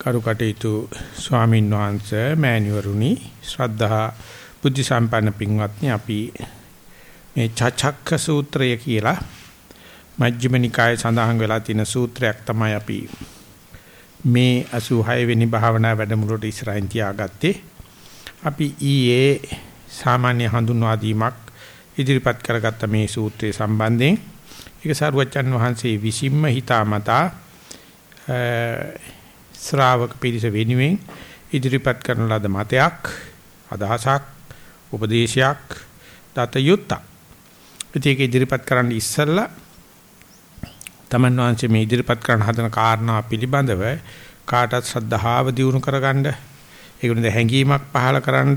කරුකටේතු ස්වාමින් වහන්සේ මෑණිවරුනි ශ්‍රද්ධා බුද්ධ සම්පන්න පින්වත්නි අපි මේ චචක්ක සූත්‍රය කියලා මජ්ක්‍ධිම නිකායේ සඳහන් වෙලා තියෙන සූත්‍රයක් තමයි අපි මේ 86 වෙනි භාවනා වැඩමුළුවට ඉස්සරහින් තියාගත්තේ. අපි ඊයේ සාමාන්‍ය හඳුන්වා දීමක් ඉදිරිපත් කරගත්ත මේ සූත්‍රය සම්බන්ධයෙන්. ඒක සරුවච්චන් වහන්සේ විසින්ම හිතාමතා ශ්‍රාවක පිරිස වෙනුවෙන් ඉදිරිපත් කරන ලද මතයක් අදහසක් උපදේශයක් දත යුත්තක්. ඒක ඉදිරිපත් කරන්න ඉස්සෙල්ලා තමන් වහන්සේ මේ ඉදිරිපත් කරන හදන කාරණා පිළිබඳව කාටත් ශ්‍රද්ධාව දියුණු කරගන්න ඒක නිද හැඟීමක් පහලකරන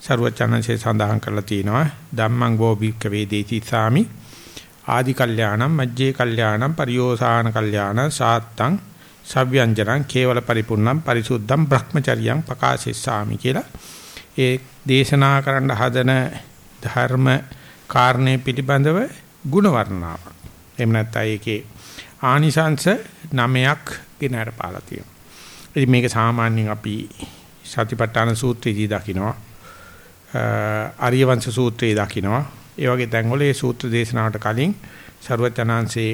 ਸਰුවචනන්සේ සඳහන් කරලා තිනවා ධම්මං ගෝභික්ක වේදේති සාමි ආදි කල්යාණම් මජ්ජේ කල්යාණම් පරියෝසాన කල්යාණ සාත්තං සව්‍යංජනං කේවල පරිපූර්ණං පරිසුද්ධං භ්‍රමචර්යං පකාශිස්සාමි කියලා ඒ දේශනා කරන්න හදන ධර්ම කාරණේ පිළිබඳව ಗುಣ වර්ණාවක්. එහෙම නැත්නම් ඒකේ ආනිසංශ නමයක් ගෙනහැර පාලා තියෙනවා. ඉතින් මේක සාමාන්‍යයෙන් අපි සතිපට්ඨාන සූත්‍රයේදී දකිනවා. ආර්ය වංශ සූත්‍රයේ දකිනවා. ඒ වගේ තැන්වල මේ සූත්‍ර දේශනාවට කලින් ਸਰවචනාංශේ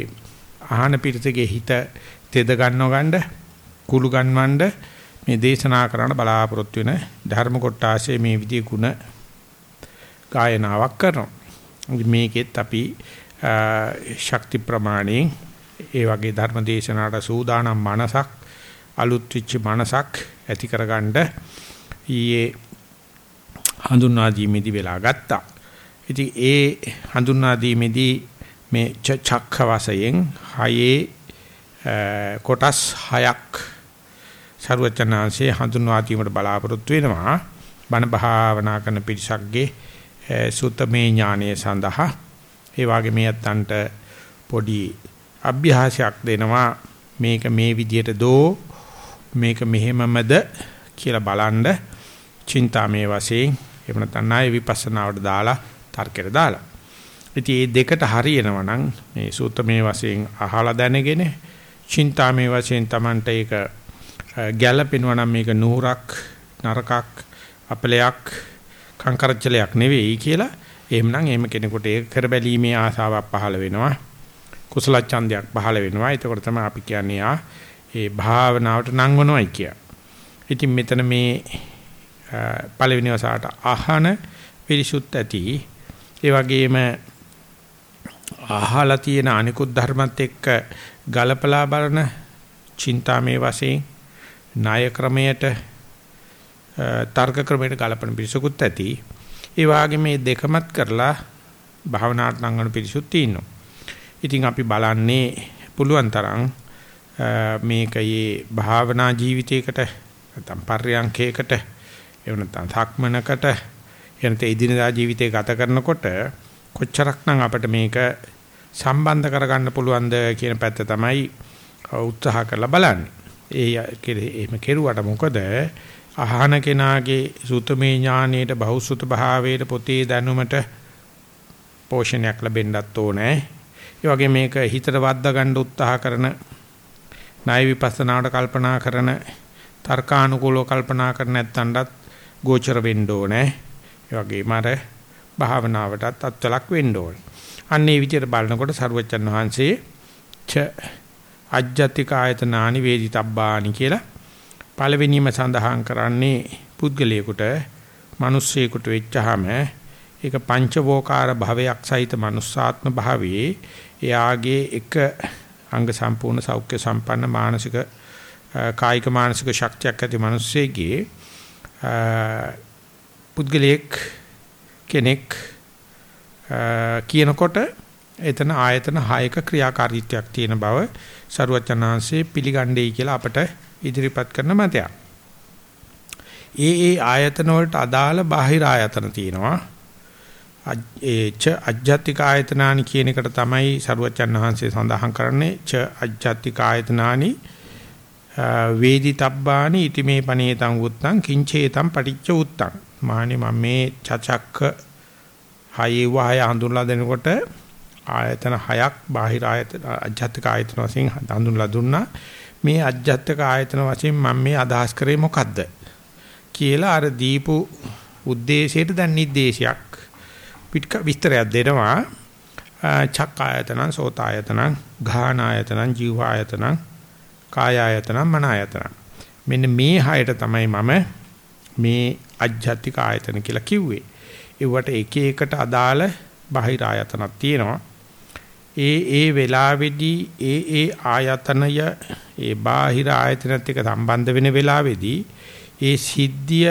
ආහන පිටතගේ හිත තෙද ගන්නව ගන්න කුළු ගන්නවන්න මේ දේශනා කරන්න බලාපොරොත්තු වෙන ධර්ම කොටාසේ මේ විදිහේ ಗುಣ ගායනාවක් කරනවා. මේකෙත් අපි ශක්ති ප්‍රමාණයෙන් ඒ වගේ ධර්ම දේශනාවට සූදානම් මනසක් අලුත් වෙච්ච මනසක් ඇති කරගන්න ඊයේ හඳුන්වා දීමේදී වෙලා ගත්තා. ඉතින් ඒ හඳුන්වා දීමේදී මේ චක්ඛ වශයෙන් හයේ කොටස් 6ක් ਸਰවචනාංශේ හඳුන්වා දීමට බලාපොරොත්තු වෙනවා. බණ භාවනා කරන පිරිසක්ගේ සුත්තමේ ඥානය සඳහා. ඒ වගේ මේ අතන්ට පොඩි අභ්‍යාසයක් දෙනවා. මේක මේ විදියට දෝ මේක මෙහෙමමද කියලා බලන්න චින්තාමේ වශයෙන් එහෙම නැත්නම් ණය විපස්සනාවට දාලා තර්කයට දාලා. ඉතින් මේ දෙකට හරියනවා නම් මේ සූත්‍රමේ වශයෙන් අහලා දැනගෙන චින්තාමේ වශයෙන් Tamanට ඒක ගැළපෙනවා නම් මේක නూరుක් නරකක් අපලයක් කංකරච්චලයක් නෙවෙයි කියලා එහෙමනම් එහෙම කෙනෙකුට ඒක කර බැලීමේ ආසාවක් පහළ වෙනවා. කුසල ඡන්දයක් පහළ වෙනවා. ඒකෝට තමයි අපි කියන්නේ ආ ඒ භාවනාවට නංවනොයි කිය. ඉතින් මෙතන මේ පළවෙනි වසාට අහන පිරිසුත් ඇති. ඒ වගේම අහලා තියෙන අනිකුත් ධර්මත් එක්ක ගලපලා බලන චින්තාමේ වශයෙන් ණය ක්‍රමයට තර්ක ක්‍රමයට ගලපන පිරිසකුත් ඇති. ඒ වාගේ මේ දෙකමත් කරලා භාවනාට නංගන පිරිසුත් ඉන්නවා. ඉතින් අපි බලන්නේ පුළුවන් තරම් මේකයේ භාවනා ජීවිතයකට නැත්නම් පර්යංකයකට එහෙම නැත්නම් සක්මනකට එහෙම නැත්නම් එදිනදා ජීවිතය ගත කරනකොට කොච්චරක්නම් අපිට මේක සම්බන්ධ කරගන්න පුළුවන්ද කියන පැත්ත තමයි උත්සාහ කරලා බලන්නේ. ඒ එහෙම කෙරුවට මොකද අහන කෙනාගේ සුතමේ ඥානයට බහුසුත භාවයට පොතේ දැනුමට පෝෂණයක් ලැබෙන්නත් ඕනේ. ඒ වගේ මේක හිතට වද්දා ගන්න උත්සාහ කරන ණය විපස්සනාවට කල්පනා කරන තර්කානුකූලව කල්පනා කර නැත්නම්වත් ගෝචර වෙන්න ඕනේ. ඒ වගේම අර භාවනාවටත් අත්වලක් වෙන්න ඕනේ. අන්නේ විදියට බලනකොට සරුවච්චන් වහන්සේ ච අජ්ජතික ආයතනානි වේදිතබ්බානි කියලා පළවෙනිම සඳහන් කරන්නේ පුද්ගලයෙකුට මිනිස්සෙකුට වෙච්චාම ඒක පංචවෝකාර භවයක් සහිත මනුස්සාත්ම භාවයේ එයාගේ එක අංග සම්පූර්ණ සෞඛ්‍ය සම්පන්න මානසික කායික මානසික ශක්තියක් ඇති මිනිස්සෙගේ පුද්ගලයෙක් කෙනෙක් කියනකොට එතන ආයතන 6ක ක්‍රියාකාරීත්වයක් තියෙන බව සරුවචනාංශේ පිළිගන්නේයි කියලා අපට ඉදිරිපත් කරන මතයක්. ඒ ඒ ආයතන වලට අදාළ බාහිර ආයතන තියෙනවා. ඒ ච අජ්ජත්තික ආයතනානි කියන එකට තමයි සරුවචන් වහන්සේ සඳහන් කරන්නේ ච අජ්ජත්තික ආයතනානි වේදිතබ්බානි ඉතිමේ පනේතං උත්තං කිංචේතං පටිච්ච උත්තං මානි මම මේ චචක්ක හයේ වහය හඳුන්ලා දෙනකොට ආයතන හයක් බාහිර ආයතන අජ්ජත්ක ආයතන වශයෙන් හඳුන්ලා දුන්නා. මේ අජ්ජත්ක ආයතන වශයෙන් මම මේ අදහස් කරේ මොකද්ද කියලා අර දීපු ಉದ್ದೇಶයට දැන් නිर्देशයක් පිටක විස්තරයක් දෙනවා. චක් ආයතන සෝත ආයතන ඝාන ආයතන ජීව ආයතන කාය ආයතන මන ආයතන. මෙන්න මේ හයට තමයි මම මේ අජ්ජත්තික ආයතන කියලා කිව්වේ. ඒවට එක එකට අදාළ බාහිර ආයතනක් තියෙනවා. ඒ ඒ වෙලාවේදී ඒ ඒ ආයතනය ඒ බාහිර ආයතනත් එක්ක සම්බන්ධ වෙන වෙලාවේදී ඒ සිද්ධිය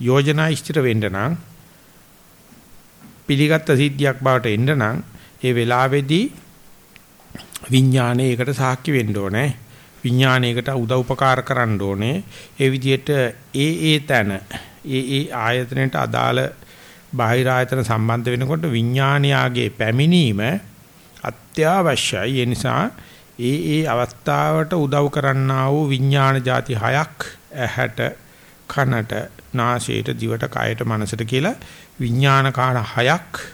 යෝජනා ඉෂ්ටිර වෙන්න නම් පිළිගත් සිද්ධියක් බවට එන්න නම් ඒ වෙලාවේදී විඥානය ඒකට සාක්ෂි වෙන්න ඕනේ. විඥානයකට උදව් උපකාර කරන්න ඕනේ. ඒ විදිහට ඒ ඒ තැන ඒ ඒ ආයතනයට අදාළ බාහිර ආයතන සම්බන්ධ වෙනකොට විඥානයාගේ පැමිණීම අත්‍යවශ්‍යයි. ඒ නිසා ඒ ඒ අවස්ථාවට උදව් කරන්නා වූ විඥාන ಜಾති හයක් ඇහැට, කනට, නාසයට, දිවට, කයට, මනසට කියලා විඥාන කාණ හයක්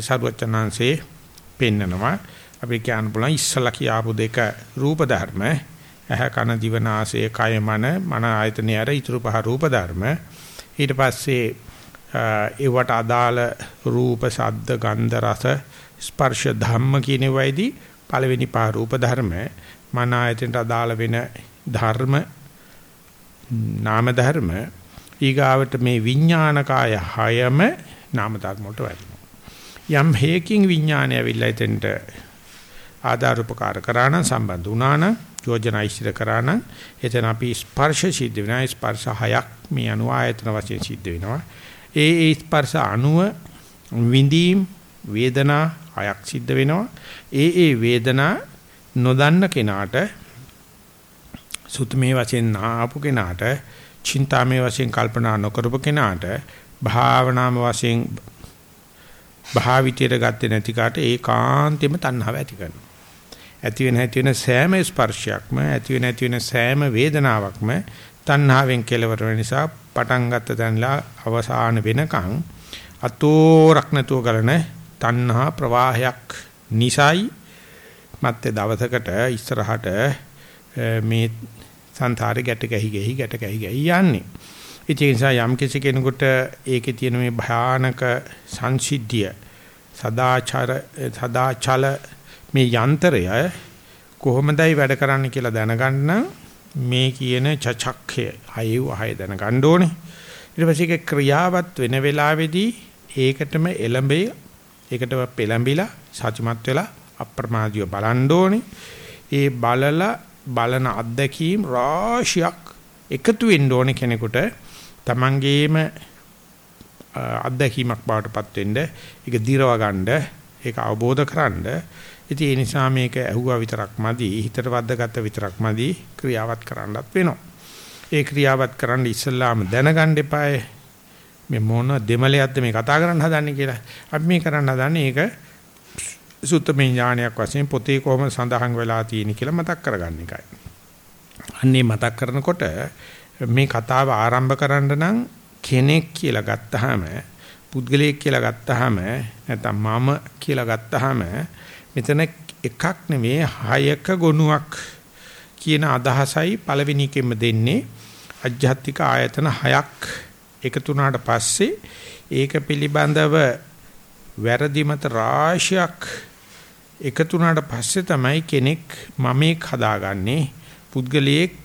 සර්වචනංශේ පෙන්නනවා. අපි කියන්න පුළුවන් ඉස්සලා කියාපු දෙක රූප ධර්ම ඇහැ කන දිව නාසය කය මන මන ආයතනය අර ඊතුරු පහ රූප ධර්ම. ඊට පස්සේ ඒවට අදාළ රූප ශබ්ද ගන්ධ රස ස්පර්ශ ධම්ම කියන වයිදී පළවෙනි පහ රූප ධර්ම. මන ආයතනට අදාළ වෙන ධර්ම නාම ධර්ම. ඊගාවට මේ විඥානකාය හයම නාම ධර්ම වලට වැටෙනවා යම් හේකින් විඥානය ඇවිල්ලා එතෙන්ට ආධාර උපකාර කරා නම් සම්බන්ධ වුණා නම් යෝජනා ඉදිරි කරා නම් එතන අපි ස්පර්ශ සිද්ධ වෙනවා. ස්පර්ශ හයක් මේ අනු ආයතන වශයෙන් සිද්ධ වෙනවා. ඒ ඒ ස්පර්ශ අනුව විඳීම් වේදනා හයක් සිද්ධ වෙනවා. ඒ ඒ වේදනා නොදන්න කෙනාට සුතමේ වශයෙන් ආපු කෙනාට චින්තාමේ වශයෙන් කල්පනා නොකරපු කෙනාට භාවනාම වශයෙන් භාවිතයට ගත්තේ නැති කාට ඒකාන්තෙම තණ්හාව ඇති කරනවා. ඇති වෙන ඇති වෙන සෑම ස්පර්ශයක්ම ඇති වෙන ඇති වෙන සෑම වේදනාවක්ම තණ්හාවෙන් කෙලවර වෙන නිසා පටන් ගත්ත තැනලා අවසාන වෙනකන් අතෝරක් නැතුව කරන තණ්හා ප්‍රවාහයක් නිසයි මැත්තේ දවසකට ඉස්සරහට මේ සංසාරේ ගැට ගැහි ගැහි ගැට ගැහි ගැහි යන්නේ. ඒ නිසා යම් කිසි කෙනෙකුට ඒකේ තියෙන මේ භයානක සංසිද්ධිය සදාචාර සදාචල මේ යන්ත්‍රය කොහොමදයි වැඩ කරන්නේ කියලා දැනගන්න මේ කියන චචක්ඛය හයව හය දැනගන්න ඕනේ. ඊට පස්සේ ඒක ක්‍රියාවත් වෙන වෙලාවේදී ඒකටම එළඹේ ඒකටම පෙළඹිලා සත්‍යමත් වෙලා අප්‍රමාදීව බලන්න ඕනේ. ඒ බලලා බලන අත්දැකීම් රාශියක් එකතු වෙන්න ඕනේ කෙනෙකුට තමන්ගේම අත්දැකීමක් බවටපත් වෙන්න ඒක දිරව ගන්න ඒක අවබෝධ කරගන්න ඉතින් ඒ නිසා මේක ඇහුවා විතරක් මදි හිතට වද්දාගත්ත විතරක් මදි ක්‍රියාවත් කරන්නත් වෙනවා. ඒ ක්‍රියාවත් කරන්න ඉස්සල්ලාම දැනගන්න එපායි මේ මොන දෙමලයක්ද මේ කතා කරන්න හදන්නේ කියලා. අපි මේ කරන්න හදන්නේ ඒක සුත්තමේ ඥානයක් වශයෙන් පොතේ කොහොම සඳහන් වෙලා තියෙන කියලා මතක් කරගන්න එකයි. අන්නේ මතක් කරනකොට මේ කතාව ආරම්භ කරන්න නම් කෙනෙක් කියලා ගත්තාම පුද්ගලයෙක් කියලා ගත්තාම නැත්නම් මම කියලා ගත්තාම මෙතන එකක් නෙවෙයි හයක ගොනුවක් කියන අදහසයි පළවෙනි එකෙම දෙන්නේ. අජ්ජත්තික ආයතන හයක් එකතු වුණාට පස්සේ ඒක පිළිබඳව වැරදි මත රාශියක් එකතු වුණාට පස්සේ තමයි කෙනෙක් මමෙක් හදාගන්නේ. පුද්ගලයෙක්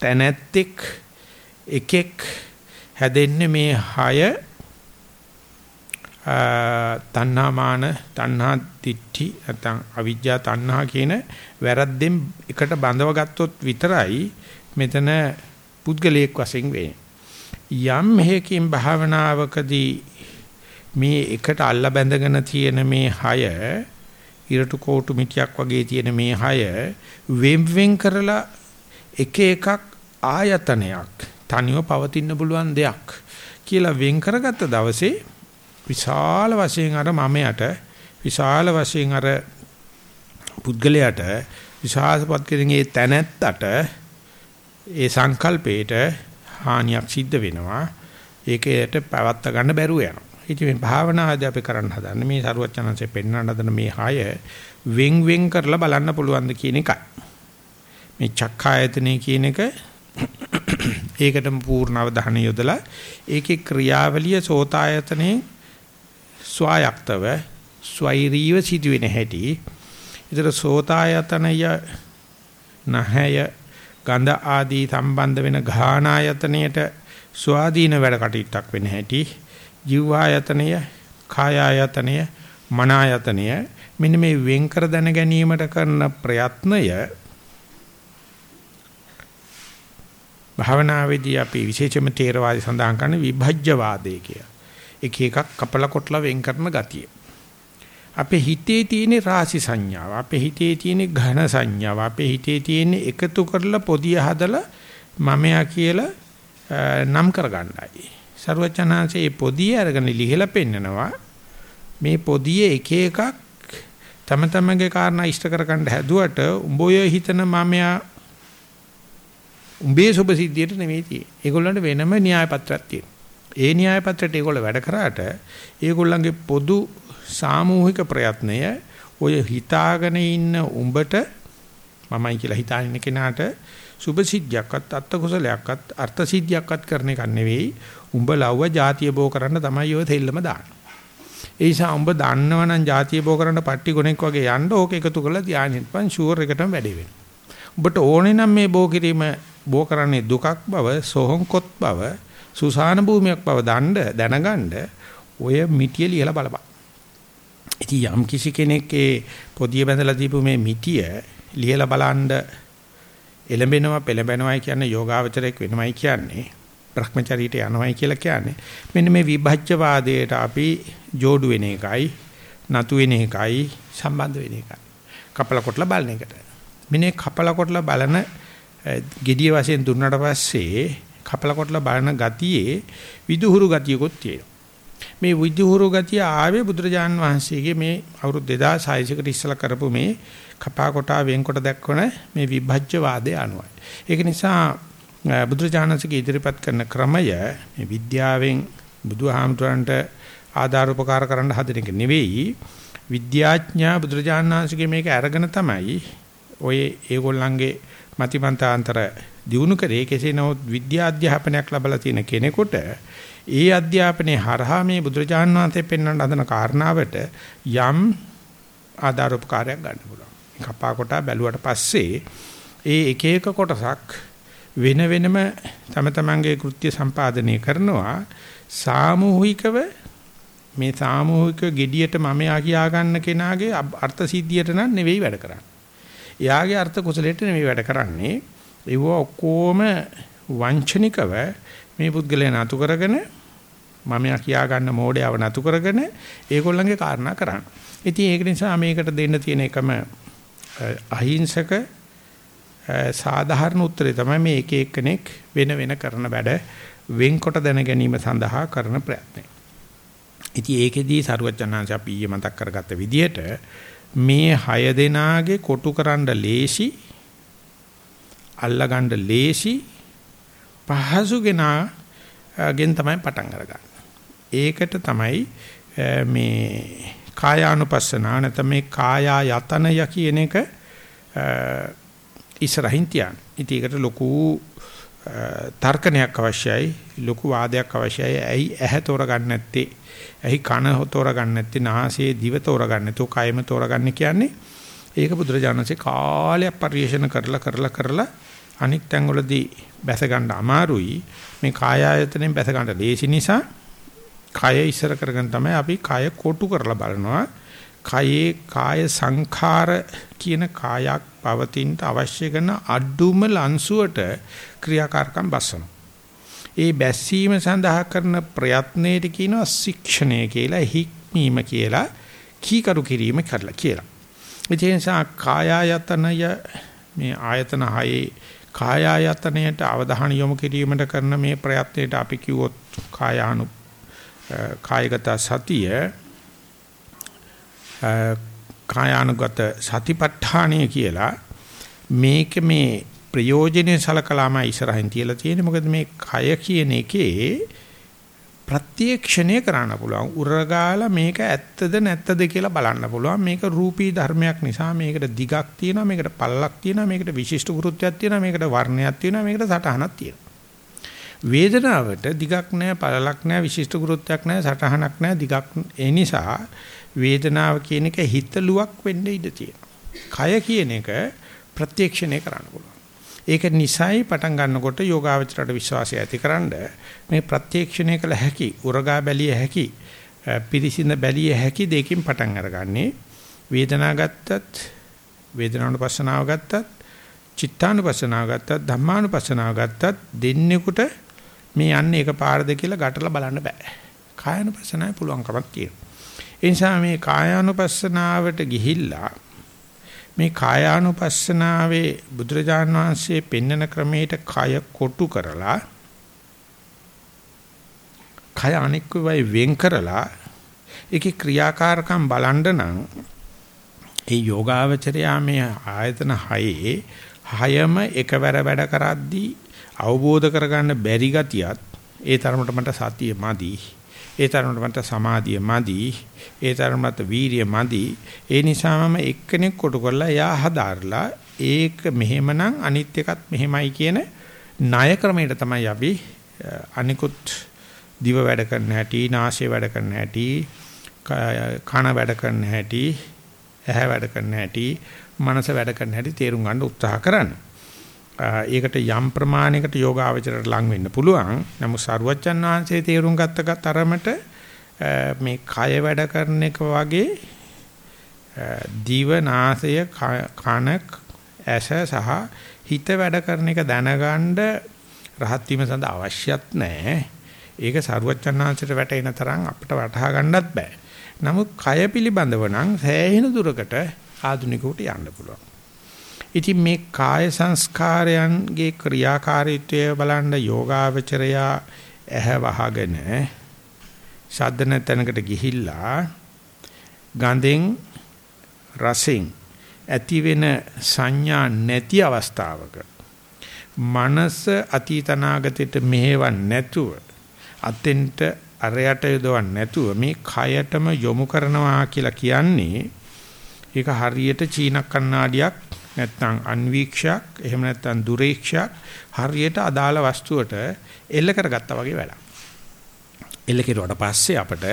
තැනැත්තෙක් එකෙක් හැදෙන්නේ මේ හය තණ්හා මාන තණ්හා දිට්ඨි නැත්නම් අවිජ්ජා තණ්හා කියන වැරද්දෙන් එකට බඳව ගත්තොත් විතරයි මෙතන පුද්ගලයෙක් වශයෙන් වෙන්නේ. යම් හේකින් භාවනාවකදී මේ එකට අල්ල බැඳගෙන තියෙන මේ හය ඉරටු කෝටු මිටියක් වගේ තියෙන මේ හය වෙන් වෙන් කරලා එක එකක් ආයතනයක් තනිව පවතින්න පුළුවන් දෙයක් කියලා වෙන් කරගත්ත දවසේ විශාල වශයෙන් අර මමයට විශාල වශයෙන් අර පුද්ගලයාට විශාසපත් කෙරෙන්නේ තැනැත්තට ඒ සංකල්පේට හානියක් සිද්ධ වෙනවා ඒකයට පැවත්ත ගන්න බැරුව යනවා ඉතින් මේ භාවනාදී අපි කරන්න හදන්නේ මේ සරුවචනanse පෙන්වන්න හදන මේ හය වෙන් වෙන් කරලා බලන්න පුළුවන් ද කියන එකයි. මේ චක්ඛායතනෙ කියන එක ඒකටම පූර්ණ අවධානය යොදලා ඒකේ ක්‍රියාවලිය සෝතායතනේ ස්වායක්තව ස්වෛරීව සිදුවෙන හැටි. ඊතර සෝතායතනය නහය ගන්ධ ආදී සම්බන්ධ වෙන ඝානායතනයට ස්වාධීන වැඩ කටයුත්තක් වෙන හැටි ජීවායතනය කායායතනය මනායතනය මෙන්න මේ වෙන් කර දැන ගැනීමට කරන ප්‍රයත්නය භාවනාවේදී අපි විශේෂම තේරවාදී සඳහන් කරන විභජ්‍යවාදය කිය. එක එකක් කපල කොටලා වෙන් කරන ගතිය. අපේ හිතේ තියෙන රාශි සංඥාව, අපේ හිතේ තියෙන ඝන සංඥාව, අපේ හිතේ තියෙන එකතු කරලා පොදිය හදලා මමයා කියලා නම් කරගන්නයි. ਸਰවචනාංශේ මේ පොදිය අරගෙන ලිහලා පෙන්නනවා. මේ පොදිය එක එකක් තම තමගේ කාරණා ඉෂ්ට කරගන්න හැදුවට උඹ ඔය හිතන මමයා උඹේ සුභ සිද්ධියට නෙමෙයි තියෙන්නේ. ඒගොල්ලන්ට වෙනම න්‍යාය පත්‍රයක් තියෙනවා. ඒ න්‍යාය පත්‍රයට ඒගොල්ලෝ වැඩ කරාට ඒගොල්ලන්ගේ පොදු සාමූහික ප්‍රයත්නය ඔය හිතාගෙන ඉන්න උඹට මමයි කියලා හිතාගෙන ඉන්න කෙනාට සුභ සිද්ධියක්වත් අත්ත කුසලයක්වත් අර්ථ සිද්ධියක්වත් කරන එක නෙවෙයි උඹ ලව්ව ಜಾතිය බෝ කරන්න තමයි ඔය තෙල්ලම දාන්නේ. ඒ නිසා උඹ දන්නවනම් ಜಾතිය බෝ කරන්න පට්ටි ගොනෙක් වගේ යන්න ඕක එකතු කරලා ධානයෙත්පන් ෂුවර් එකටම වැඩේ වෙනවා. උඹට ඕනේ නම් මේ බෝ කිරීම බෝ කරන්නේ දුකක් බව, සෝහංකොත් බව, සුසාන භූමියක් බව දණ්ඩ දැනගන්න ඔය මිටිය ලියලා බලපන්. ඉතින් යම් කිසි කෙනෙක් ඒ පොදිය බැඳලා දීපු මේ මිටිය ලියලා බලන්න එළඹෙනවා පෙළඹෙනවායි කියන්නේ යෝගාවචරයක් වෙනවයි කියන්නේ භ්‍රමචරීට යනවයි කියලා කියන්නේ මෙන්න මේ විභජ්‍යවාදයට අපි جوړු වෙන එකයි නතු වෙන එකයි සම්බන්ධ වෙන එකයි කපල කොටලා බලන එකට මෙන්න කපල කොටලා බලන gediya වශයෙන් දුන්නාට පස්සේ කපල කොටලා බලන ගතියේ විදුහුරු ගතියකුත් තියෙනවා. මේ විදුහුරු ගතිය ආවේ බුදුරජාන් වහන්සේගේ මේ අවුරුදු 2600කට ඉස්සලා කරපු මේ කපා කොටා වෙන්කොට දක්වන මේ විභජ්‍ය වාදය අනුවයි. ඒක නිසා බුදුරජාණන්සේගේ ඉදිරිපත් කරන ක්‍රමය මේ විද්‍යාවෙන් බුදුහාමුදුරන්ට ආධාර උපකාර කරන්න හදන එක නෙවෙයි විද්‍යාඥා බුදුරජාණන්සේගේ මේක අරගෙන තමයි ඔය ඒගොල්ලන්ගේ මතිමන්තාන්තර දිනු කරේ කෙසේ නමුත් විද්‍යා අධ්‍යාපනයක් ලැබලා තියෙන කෙනෙකුට ඒ අධ්‍යාපනයේ හරහා මේ බුදුරජාන් වහන්සේ පෙන්වන්න හදන කාරණාවට යම් ආධාරෝපකාරයක් ගන්න පුළුවන්. කපා කොටා බැලුවට පස්සේ ඒ එක එක කොටසක් වෙන වෙනම තම තමන්ගේ කෘත්‍ය සම්පාදනය කරනවා සාමූහිකව මේ සාමූහික gediයට මම යා කියා ගන්න කෙනාගේ අර්ථ සිද්ධියට නම් නෙවෙයි වැඩ කරන්නේ. එයාගේ අර්ථ කුසලයට නෙමෙයි වැඩ කරන්නේ. ඒව ඔක්කොම වංචනිකව මේ පුද්ගලයා නතු කරගෙන මමයා කියා ගන්න මෝඩයව නතු කරගෙන ඒගොල්ලන්ගේ කාරණා කරන්න. ඉතින් ඒක නිසා මේකට දෙන්න තියෙන එකම අහිංසක සාධාරණ උත්තරේ තමයි මේ එක එක්කෙනෙක් වෙන වෙන කරන වැඩ වෙන්කොට දැන ගැනීම සඳහා කරන ප්‍රයත්නය. ඉතින් ඒකෙදී සරුවචනාංශ අපි ඊයේ මතක් කරගත්ත විදිහට මේ හය දෙනාගේ කොටු කරන්න ලේසි අල්ලගන්න ලේසි පහසුගෙනා ගෙන් තමයි පටන් අරගන්නේ. ඒකට තමයි මේ කායානුපස්සනා නැත්නම් මේ කායා යතනය කියන එක ඉස්සරහින් තියන්න. ඉතින් ඒකට ලොකු තර්කණයක් අවශ්‍යයි, ලොකු වාදයක් අවශ්‍යයි. ඇයි ඇහැ තෝරගන්න නැත්තේ? එහි කන තෝරගන්න නැත්තේ නාසයේ දිව තෝරගන්න නැතුව කයම තෝරගන්න කියන්නේ ඒක බුදුරජාණන්සේ කාලයක් පරිශන කරලා කරලා කරලා අනික් තැන්වලදී බැස ගන්න අමාරුයි. මේ කාය ආයතනෙන් බැස ගන්න ලේසි නිසා කය ඉස්සර කරගෙන තමයි අපි කය කොටු කරලා බලනවා. කයේ කාය සංඛාර කියන කායක් පවතින්න අවශ්‍ය කරන අඩුම ලන්සුවට ක්‍රියාකාරකම් බස්සනවා ඒ බැස්සීම සඳහා කරන ප්‍රයත්නයේට කියනවා ශික්ෂණය කියලා හික්මීම කියලා කීකරු කිරීම කරලා කියලා. ඒ නිසා කායායතනය මේ ආයතන හයේ කායායතනයට අවධානය යොමු කිරීමට කරන මේ ප්‍රයත්නයේට අපි කිව්වොත් කායානු කායගත සතිය කායානුගත සතිපට්ඨානය කියලා මේක මේ ප්‍රයෝජනෙ සලකලාම ඉස්සරහින් තියලා තියෙන්නේ මොකද මේ කය කියන එකේ ප්‍රත්‍යක්ෂණය කරන්න පුළුවන්. උරගාලා මේක ඇත්තද නැත්තද කියලා බලන්න පුළුවන්. මේක රූපී ධර්මයක් නිසා මේකට දිගක් තියෙනවා, මේකට පල්ලක් තියෙනවා, මේකට විශිෂ්ට ගුරුත්වයක් තියෙනවා, මේකට වර්ණයක් තියෙනවා, මේකට සටහනක් තියෙනවා. වේදනාවට දිගක් නැහැ, පළලක් නැහැ, විශිෂ්ට ගුරුත්වයක් නැහැ, සටහනක් නැහැ, දිගක් ඒ නිසා වේදනාව කියන එක හිතලුවක් වෙන්න ඉඩ තියෙනවා. කය කියන එක ප්‍රත්‍යක්ෂණය කරන්න පුළුවන්. ඒක නිසයි පටන් ගන්නකොට යෝගාවචරයට විශ්වාසය ඇතිකරනද මේ ප්‍රත්‍යක්ෂණය කළ හැකි උරගා බැලිය හැකි පිරිසිඳ බැලිය හැකි දෙකින් පටන් අරගන්නේ වේදනා ගත්තත් වේදනානුපස්සනාව ගත්තත් චිත්තානුපස්සනාව ගත්තත් ධම්මානුපස්සනාව ගත්තත් දෙන්නෙකුට මේ යන්නේ එක පාරද කියලා ගැටලා බලන්න බෑ. කායानुපස්සනාවේ පුළුවන්කමක් තියෙනවා. ඒ නිසා මේ කායානුපස්සනාවට ගිහිල්ලා මේ කායානුපස්සනාවේ බුදුරජාන් වහන්සේ පෙන්වන ක්‍රමයට කය කොටු කරලා කය අනික් වෙයි වෙන් කරලා ඒකේ ක්‍රියාකාරකම් බලන්න නම් ඒ යෝගාවචරයා මේ ආයතන හයේ හයම එකවර වැඩ කරද්දී අවබෝධ කරගන්න බැරි ගතියත් ඒ තරමට මට සතිය මදි. ඒ තරමට මට සමාධිය මදි. ඒ තරමට වීරිය මදි. ඒ නිසා මම එක්කෙනෙක් කොටු කරලා යා හදාarලා ඒක මෙහෙමනම් අනිත් එකත් මෙහෙමයි කියන ණය ක්‍රමයට තමයි අපි අනිකුත් දිව වැඩ කරන හැටි, නාසය වැඩ කරන හැටි, කන වැඩ කරන හැටි, ඇහැ වැඩ කරන හැටි, මනස වැඩ කරන හැටි තේරුම් ගන්න උත්සාහ කරන්නේ. ඒකට යම් ප්‍රමාණයකට යෝගාවචරයට ලං වෙන්න පුළුවන්. නමුත් සරුවච්චන් වහන්සේ තේරුම් ගත්ත තරමට මේ කය වැඩ කරන එක වගේ දිව නාසය කන ඇස සහ හිත වැඩ කරන එක දැනගන්න රහත් වීම සඳහා අවශ්‍යත් නැහැ. ඒක සරුවච්චන් වහන්සේට වැටෙන තරම් අපිට වටහා ගන්නත් බෑ. නමුත් කය පිළිබඳව නම් සෑහෙන දුරකට ආධුනිකවට යන්න පුළුවන්. ඉතින් මේ කාය සංස්කාරයන්ගේ ක්‍රියාකාරීත්වය බලන්න යෝගාවචරයා ඇහැ වහගෙන ශබ්ද නැතනකට ගිහිල්ලා ගඳෙන් රසෙන් ඇති වෙන සංඥා නැති අවස්ථාවක මනස අතීතනාගතයට මෙහෙවන් නැතුව අතෙන්ට අරයට යොදවන්න නැතුව මේ කයටම යොමු කරනවා කියලා කියන්නේ ඒක හරියට චීන කන්නාඩියක් නැත්නම් අන්වීක්ෂයක් එහෙම නැත්නම් දුරේක්ෂයක් හරියට අදාළ වස්තුවට එල්ල කරගත්තා වගේ වැඩක්. එල්ල කෙරුවට පස්සේ අපිට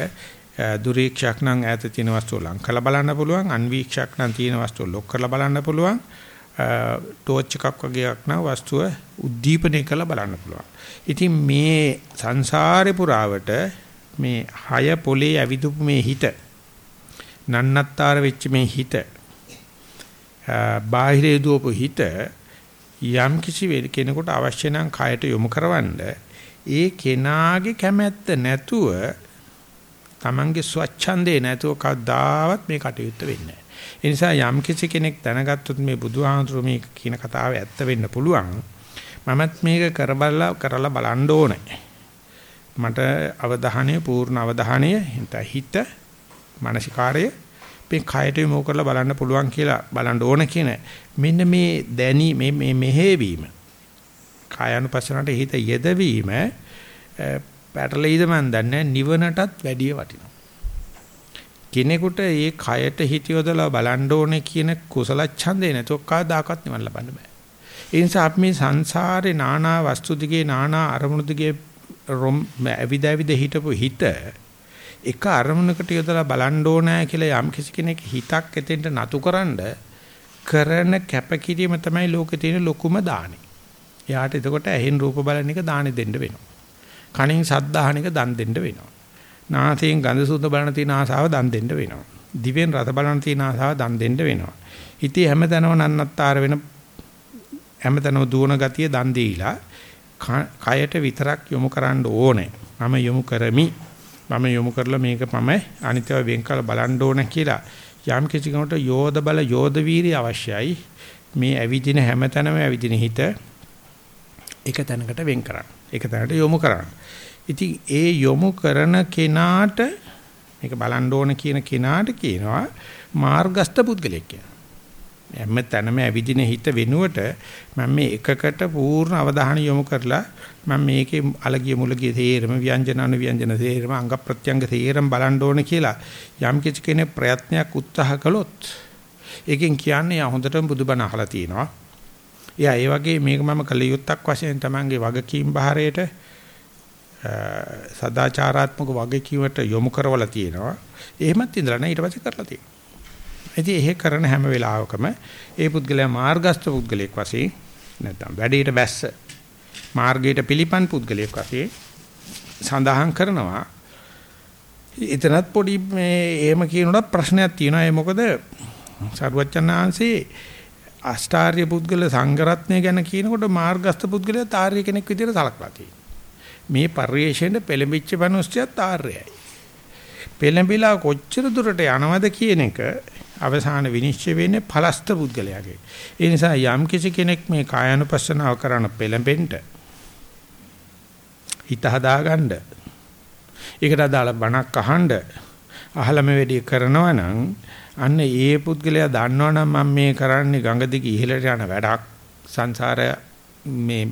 දුරීක්ෂයක් නම් ඈත තියෙන වස්තුව ලං කරලා බලන්න පුළුවන් අන්වීක්ෂයක් නම් තියෙන වස්තුව ලොක් කරලා බලන්න පුළුවන් ටෝච් එකක් වගේක් නම් වස්තුව උද්දීපනය කරලා බලන්න පුළුවන්. ඉතින් මේ සංසාරේ පුරාවට මේ හය පොලේ ඇවිදුපු මේ හිත නන්නත්තර වෙච්ච මේ හිත බාහිරේ දුවපු හිත යම් කිසි කෙනෙකුට අවශ්‍ය නම් කයට යොමු කරවන්න ඒ කෙනාගේ කැමැත්ත නැතුව Tamange ස්වච්ඡන්දේ නැතුව කවදාවත් මේ කටයුත්ත වෙන්නේ නැහැ. ඒ නිසා යම් කිසි කෙනෙක් දැනගත්තොත් මේ බුදුහාමුදුරු මේ කියන කතාව ඇත්ත වෙන්න පුළුවන්. මමත් මේක කරබල්ලා කරලා බලන්න ඕනේ. මට අවධානය පූර්ණ අවධානය හිත මානසිකාරය මේ කයට යොමු කරලා බලන්න පුළුවන් කියලා බලන්න ඕන කියන මෙන්න මේ දැනි මේ මේ මෙහෙවීම. කායानुපස්සනට හිත යෙදවීම පැටලෙයිද මන් දන්නේ නිවනටත් වැඩිය වටිනවා. කෙනෙකුට ඒ කයට හිත යොදලා බලන්න ඕනේ කියන කුසල ඡන්දේ නැතොත් කවදාකවත් නිවන් ලබන්න බෑ. ඒ නිසා අපි මේ සංසාරේ නානා වස්තු දිගේ නානා අරමුණු දිගේ රොම් ඇවිදවිද හිටපු හිත එක අරමුණකට යොදලා බලන්න ඕනෑ කියලා යම් කිසි කෙනෙක් හිතක් එතෙන්ට නතුකරනද කරන කැපකිරීම තමයි ලෝකේ තියෙන ලොකුම දානෙ. එයාට එතකොට ඇහෙන් රූප බලන එක දානෙ දෙන්න වෙනවා. කනින් ශබ්ද අහන එක දන් දෙන්න වෙනවා. නාසයෙන් ගඳ සුවඳ බලන තියෙන ආසාව දන් දෙන්න වෙනවා. දිවෙන් රස බලන තියෙන ආසාව දන් දෙන්න වෙනවා. හිතේ හැමතැනම නන්නත්තර වෙන හැමතැනම දුවන ගතිය දන් දීලා කයට විතරක් යොමු කරන්න ඕනේ. මම යොමු කරමි. මම යොමු කරලා මේක මම අනිත්‍යව වෙන් කළ බලන්න ඕන කියලා. යම් කිසි කෙනෙකුට යෝධ බල යෝධ වීරිය අවශ්‍යයි. මේ ඇවිදින හැමතැනම ඇවිදින හිත එක තැනකට වෙන් කරන්න. එක තැනකට යොමු කරන්න. ඉතින් ඒ යොමු කරන කෙනාට මේක බලන්න ඕන කියන කෙනාට කියනවා මාර්ගස්ත පුද්ගලෙක් කියලා. හැම තැනම ඇවිදින හිත වෙනුවට මම මේ එකකට පූර්ණ අවධානය යොමු කරලා මම මේකේ අලගිය මුලගිය තේරම ව්‍යංජන අනු ව්‍යංජන තේරම අංග ප්‍රත්‍යංග තේරම බලන්න ඕන කියලා යම් කිසි කෙනෙක් ප්‍රයත්නයක් උත්සාහ කළොත් ඒකෙන් කියන්නේ යා හොඳටම බුදුබණ අහලා තියෙනවා. එයා ඒ වගේ මේක මම කළ යුත්තක් වශයෙන් තමන්ගේ වගකීම් බහරයට සදාචාරාත්මක වගකීමට යොමු කරවලා තියෙනවා. එහෙමත් ඉඳලා නැහැ ඊට පස්සේ කරලා තියෙනවා. ඉතින් එහෙ කරන හැම වෙලාවකම ඒ පුද්ගලයා මාර්ගස්ත පුද්ගලයෙක් වශයෙන් නැත්නම් වැඩේට බැස්ස මාර්ගයට පිළිපන් පුද්ගලයෙක් වශයෙන් සඳහන් කරනවා. එතනත් පොඩි මේ එහෙම කියනකොට ප්‍රශ්නයක් තියෙනවා. ඒ මොකද සරුවචනාංශේ අෂ්ටාර්ය පුද්ගල සංගරත්නය ගැන කියනකොට මාර්ගස්ත පුද්ගලයා තාර්ය කෙනෙක් විදිහට සලකලා තියෙනවා. මේ පරිේශයෙන් පෙළඹිච්ච මිනිස්සුත් ආර්යයි. පෙළඹිලා කොච්චර දුරට යනවද කියන එක අවසාන විනිශ්චය වෙන්නේ පලස්ත පුද්ගලයාගේ. ඒ නිසා යම් කිසි කෙනෙක් මේ කායानुපස්සනාව කරන පෙළඹෙන්න හිත හදාගන්න ඒකට අදාළ බණක් අහන්න අහලම වැඩි කරනවා නම් අන්න ඒ පුද්ගලයා දන්නවනම් මම මේ කරන්නේ ගඟ දිගේ ඉහළට යන වැඩක් සංසාර මේ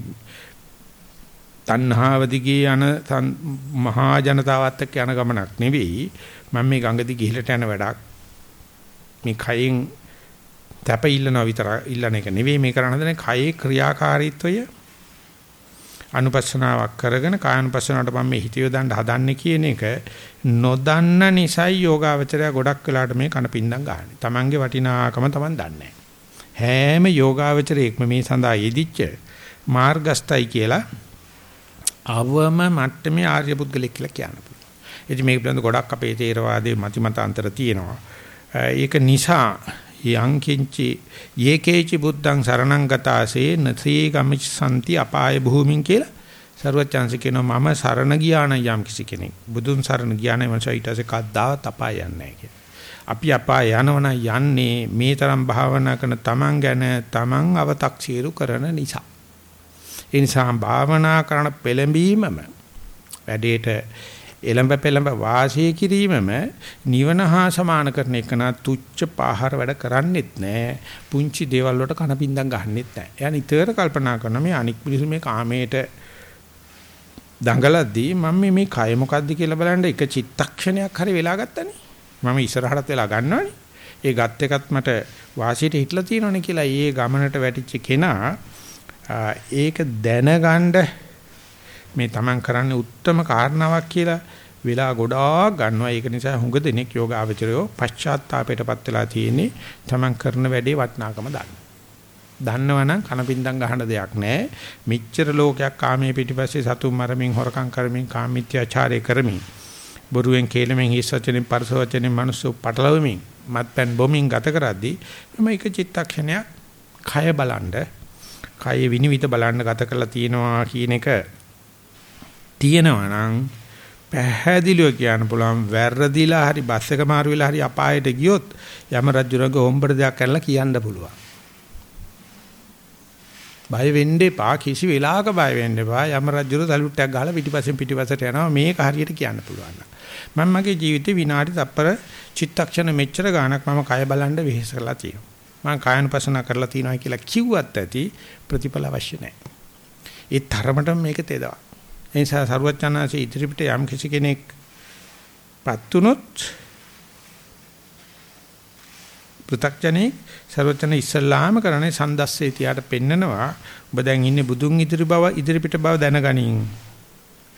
තණ්හාව දිගේ යන මහා ජනතාවත් එක්ක යන ගමනක් නෙවෙයි මම මේ ගඟ දිගේ ඉහළට යන වැඩක් මේ කයෙන් තැප ඉල්ලනවා විතර ඉල්ලන එක නෙවෙයි මේ කරන්න හදන්නේ කයේ ක්‍රියාකාරීත්වය අනුපස්සනාවක් කරගෙන කායනුපස්සනාවට මම මේ හිත යොදන්න හදන්නේ කියන එක නොදන්න නිසයි යෝගාවචරය ගොඩක් වෙලාට මේ කනපින්දම් ගන්න. Tamange වටිනාකම Taman දන්නේ හැම යෝගාවචරයක්ම මේ සඳහා යෙදිච්ච මාර්ගස්තයි කියලා අවම මට්ටමේ ආර්ය පුද්ගලෙක් කියලා කියන්න පුළුවන්. ඉතින් මේක පිළිබඳව ගොඩක් අපේ තේරවාදයේ මතිමතාන්තර තියෙනවා. ඒක නිසා යං කිංචි යේකේචි බුද්ධං සරණං ගතාසේ නසී ගමිසanti අපාය භූමින් කියලා සරුවචාන්ස කියනවා මම සරණ ගියා නම් යම් කිසි කෙනෙක් බුදුන් සරණ ගියා නම් මම ඊට පස්සේ කද්දාවත් අපාය යන්නේ නැහැ අපි අපාය යනවන යන්නේ මේ තරම් භාවනා කරන තමන් ගැන තමන් අව탁සීරු කරන නිසා. ඒ නිසා භාවනා කරන පෙළඹීමම වැඩේට එළඹ පෙළඹ වාසය කිරීමම නිවන හා සමාන කරන එක නා තුච්ච පාහර වැඩ කරන්නෙත් නෑ. පුංචි දේවල් වලට කනපින්දම් ගහන්නෙත් නෑ. එයා නිතර කල්පනා කරන මේ අනික් මිනිස්සු මේ කාමයට දඟලද්දී මම මේ කය මොකද්ද කියලා බලන්න එක චිත්තක්ෂණයක් හරි වෙලා ගත්තනේ. මම ඉස්සරහට වෙලා ගන්නවනේ. ඒ ගත් එකත් මට වාසියට හිටලා තියෙනවනේ කියලා ඒ ගමනට වැටිච්ච කෙනා ඒක දැනගන්න මේ Taman කරන්නේ උත්තරම කාරණාවක් කියලා වෙලා ගොඩාක් ගන්නවා. ඒක නිසා හුඟ දෙනෙක් යෝග ආචරයෝ පශ්චාත්තාපයටපත් වෙලා තියෙන්නේ Taman කරන වැඩේ වටිනාකම දන්න. දන්නවනම් කනපින්දම් ගහන දෙයක් නැහැ. මිච්ඡර ලෝකයක් කාමයේ පිටිපස්සේ සතුම් මරමින් හොරකම් කරමින් කාමීත්‍යාචාරය කරමින් බොරුවෙන් කේලමෙන් හිස් වචනෙන් පරස වචනෙන් මිනිස්සු පටලවමින් මත්පැන් බොමින් ගත කරද්දී මම එක චිත්තක්ෂණයක් කය බලන්ඩ කය විනිවිද බලන්න ගත කරලා තියෙනවා කියන එක තියෙනවා නම් පැහැදිලිව කියන්න පුළුවන් වැරදිලා හරි බස් එක මාරු වෙලා හරි අපායට ගියොත් යම රජුරගේ හොම්බර දෙයක් කරලා කියන්න පුළුවන්. බය වෙන්න එපා කිසි වෙලාවක බය වෙන්න එපා යම රජුර සල්ුට්ටයක් ගහලා පිටිපස්සෙන් පිටිපස්සට යනවා මේක හරියට කියන්න පුළුවන්. මම මගේ ජීවිතේ විනාඩි තප්පර චිත්තක්ෂණ මෙච්චර ගාණක් මම කය බලන්න වෙහෙස කරලා තියෙනවා. මම කායනුපසන කරලා තියෙනවා කියලා කිව්වත් ඇති ප්‍රතිඵල අවශ්‍ය නැහැ. ඒ තරමටම මේක තේදවා. ඒ නිසා සරුවචනාංශයේ ඉදිරිපිට යම් කිසි කෙනෙක් පත්තුනොත් පෘ탁ජනේ සරුවචන ඉස්සල්ලාම කරන්නේ සන්දස්සේ තියාට පෙන්නනවා ඔබ දැන් ඉන්නේ බුදුන් ඉදිරි බව ඉදිරිපිට බව දැනගනින්.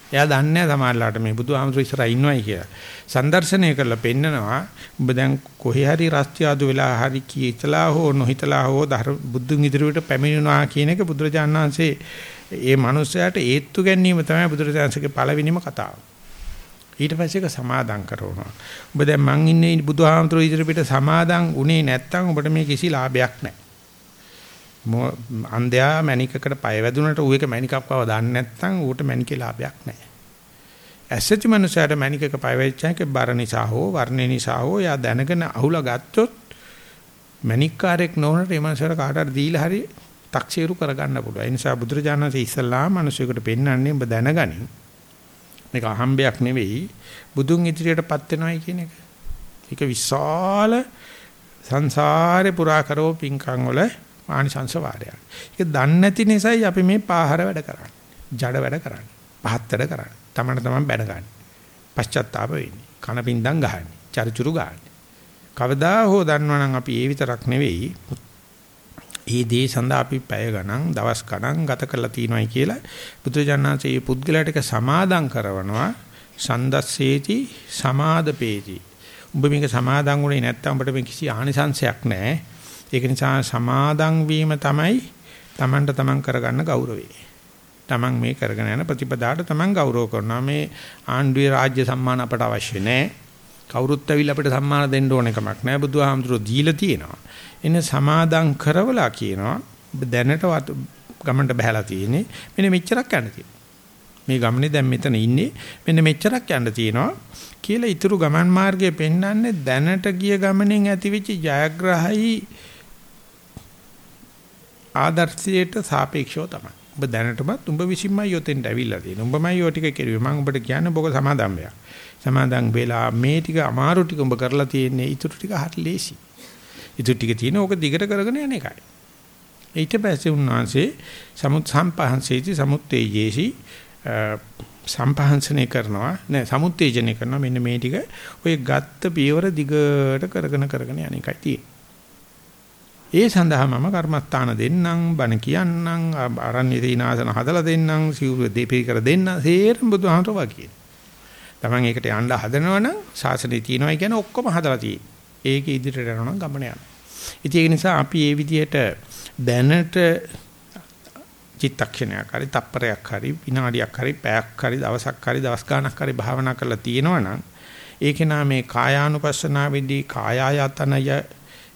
එයා දන්නේ සමහරලාට මේ බුදුහාමුදුරු ඉස්සරහා ඉන්නවයි කියලා. සම්දර්ශනය කරලා පෙන්නනවා ඔබ දැන් කොහේ හරි රස්තියාදු වෙලා හරි කීතලා හෝ නොහිතලා හෝ බුදුන් ඉදිරියට පැමිණෙනවා කියන එක බුදුරජාණන් වහන්සේ ඒ මනුස්සයාට ඒත්තු ගැනීම තමයි බුදුරජාණන්සේගේ පළවෙනිම කතාව. ඊට පස්සේ ඒක සමාදම් කරනවා. ඔබ දැන් මං ඉන්නේ බුදුහාමුදුරුවෝ ඉදිරියට සමාදම් උනේ නැත්තම් ඔබට මේ කිසි ලාභයක් නැහැ. අන්ධයා මණිකකට පය වැදුනට ඌ එක මණිකක් බව දන්නේ නැත්නම් ඌට මණිකේ ලාභයක් නැහැ. ඇසති මනුස්සයාට මණිකක පය වෙච්චාක බර නිසා හෝ වර්ණේ නිසා හෝ යා දැනගෙන අහුලා ගත්තොත් මණික්කාරයක් නොවනට ඒ මනුස්සයාට කාට හරි දීලා හරි තක්සේරු කරගන්න පුළුවන්. ඒ නිසා බුදුරජාණන්සේ ඉස්සල්ලාම මිනිසෙකුට පෙන්වන්නේ ඔබ දැනගනින්. මේක අහම්බයක් නෙවෙයි බුදුන් ඉදිරියටපත් වෙනවයි කියන එක. ඒක විශාල සංසාරේ පුරා කරෝ පිංකම් වල ආනිසංස වාරයක්. ඒක දන්නේ නැති නිසායි අපි මේ පාහර වැඩ කරන්නේ. ජඩ වැඩ කරන්නේ. පහත් වැඩ කරන්නේ. තමන්න තමන් බැන ගන්න. පශ්චාත්තාප වෙන්නේ. කන පින්දම් ගහන්නේ. චරිචුරු ගහන්නේ. කවදා හෝ දන්නවනම් අපි ඒ විතරක් නෙවෙයි ඒ දේ සඳහා අපි පැය ගණන් දවස් ගණන් ගත කරලා තියෙනවායි කියලා බුදුජානනාංශයේ මේ පුද්ගලයාට එක සමාදම් කරනවා. සන්දස්සේති සමාදපේති. උඹ මේක සමාදම් වුණේ නැත්නම් උඹට මේ කිසි ආනිසංශයක් නැහැ. ඒක නිසා සමාදම් වීම තමයි Tamanට Taman කරගන්න ගෞරවය. Taman මේ කරගෙන යන ප්‍රතිපදාට Taman ගෞරව කරනවා. මේ ආණ්ඩුවේ රාජ්‍ය සම්මාන අපට අවශ්‍ය නැහැ. කවුරුත් ඇවිල්ලා අපිට සම්මාන දෙන්න ඕන එකමක් නෑ බුදුහාමුදුරුවෝ දීලා තියෙනවා. එන්න සමාදම් කරවලා කියනවා දැනට ගමන්ට බහැලා තියෙන්නේ මෙන්න මෙච්චරක් යන්න තියෙනවා. මේ ගමනේ දැන් මෙතන ඉන්නේ මෙන්න මෙච්චරක් යන්න තියෙනවා කියලා ඊතුරු ගමන් මාර්ගයේ පෙන්වන්නේ දැනට ගිය ගමනෙන් ඇතිවෙච්ච ජයග්‍රහයි ආදර්ශයට සාපේක්ෂව තමයි. ඔබ දැනටමත් උඹ විසින්මයි යොතෙන්ට ඇවිල්ලා තියෙන්නේ. උඹමයි යෝ ටික කෙරුවේ. මම උඹට කියන්නේ බොක සමාදම් වෙයක්. සමාදන් වෙලා මේ ටික අමාරු ටික උඹ කරලා තියෙන්නේ ඊටු ටික හරි ලේසි. ඊටු ටික තියෙන ඕක දිගට කරගෙන යන එකයි. ඊට පස්සේ උන්වහන්සේ සමුත් සම්පහන්සේති සමුත්තේජේසි සම්පහන්සනේ කරනවා නෑ සමුත්තේජනේ කරනවා මෙන්න මේ ටික ඔය ගත්ත පියවර දිගට කරගෙන කරගෙන යන එකයි තියෙන්නේ. ඒ සඳහා මම කර්මස්ථාන දෙන්නම් බණ කියන්නම් ආරණ්‍ය දීනාසන හදලා දෙන්නම් සිවුරු දෙපී කර දෙන්න සේරම බුදුහාමර වගේ. Taman ඒකට යන්න හදනවනම් ශාසනය තියෙනවා කියන්නේ ඔක්කොම හදලා තියෙන්නේ. ඒක ඉදිරියට යනවා ගමන යනවා. ඉතින් ඒ නිසා අපි මේ විදිහට දැනට චිත්තක්ෂණයක් හරි තප්පරයක් හරි විනාඩියක් හරි පැයක් හරි දවසක් හරි දවස් ගාණක් හරි භාවනා කරලා තියෙනවනම් ඒකේ නාමේ කායානුපස්සනාවේදී කායායතනය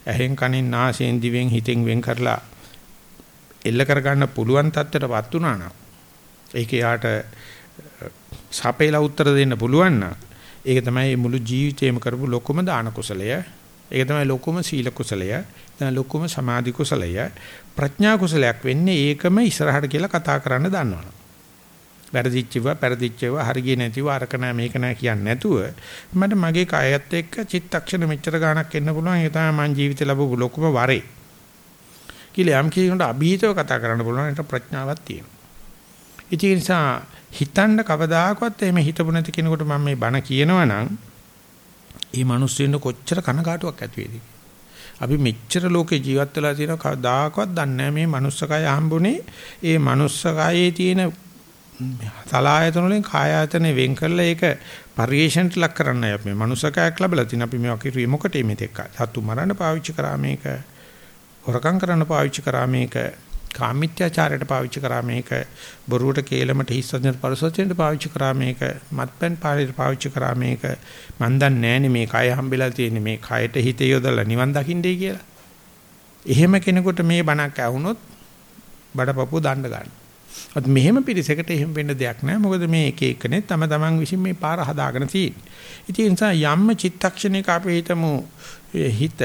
ඇහෙන් කනෙන් නාසයෙන් දිවෙන් හිතෙන් වෙන් කරලා එල්ල කරගන්න පුළුවන් තත්ත්වයටපත් වුණා නම් ඒක යාට සපේලා උත්තර දෙන්න පුළුවන් නම් ඒක තමයි මුළු ජීවිතේම කරපු ලොකුම දාන කුසලය. ඒක තමයි ලොකුම සීල කුසලය. තමයි ලොකුම සමාධි කුසලය. ප්‍රඥා කුසලයක් වෙන්නේ ඒකම ඉස්සරහට කියලා කතා කරන්න දන්නවනේ. වැරදිච්චව පෙරදිච්චව හරිය නැතිව අරක නෑ මේක නෑ කියන්නේ නැතුව මට මගේ කයත් එක්ක චිත්තක්ෂණ මෙච්චර ගාණක් එන්න පුළුවන්. ඒක තමයි මං ජීවිතේ ලැබපු ලොකුම වරේ. කියලා යම් කෙනෙකුට අභීතව කතා කරන්න පුළුවන් ඒක ප්‍රඥාවක් තියෙනවා. ඒ නිසා හිතන්න කවදාකවත් එහෙම හිතපු නැති කෙනෙකුට මම මේ බණ කියනවා නම් ඒ මිනිස්සුන්ට කොච්චර කනගාටුවක් ඇති වේද අපි මෙච්චර ලෝකේ ජීවත් වෙලා තියෙන කවදාකවත් දන්නේ මේ මනුස්සකය හම්බුනේ. ඒ මනුස්සකයේ තියෙන සලායතන වලින් කායායතන වෙන් කරලා ඒක පරිේශණයට ලක් කරන්නයි අපි. මේ මනුස්සකයක් ලැබලා තින අපි මේවා කිරුවේ මොකටද මෙතෙක් සතු මරන්න පාවිච්චි කරා මේක. හොරකම් කරන්න පාවිච්චි කරා මේක. කාමීත්‍යාචාරයට පාවිච්චි කරා මේක. බොරුවට කේලමට හිස්සෙන් පරිසොච්චෙන්ට පාවිච්චි කරා මේක. මත්පැන් පාරේට පාවිච්චි කරා මේක. මන් දන්නේ නැහනේ මේ කය හම්බෙලා තියෙන්නේ. මේ කයට හිත යොදලා නිවන් දකින්නයි කියලා. එහෙම කෙනෙකුට මේ බණක් ඇහුනොත් බඩපපුව දණ්ඩ ගන්න. අත් මෙහෙම පිරිසකට එහෙම වෙන්න දෙයක් නැහැ. මොකද මේ එක එකනේ තම තමන් විසින් මේ පාර හදාගෙන තියෙන්නේ. ඉතින් ඒ නිසා යම්ම චිත්තක්ෂණයක අපි හිතමු හිත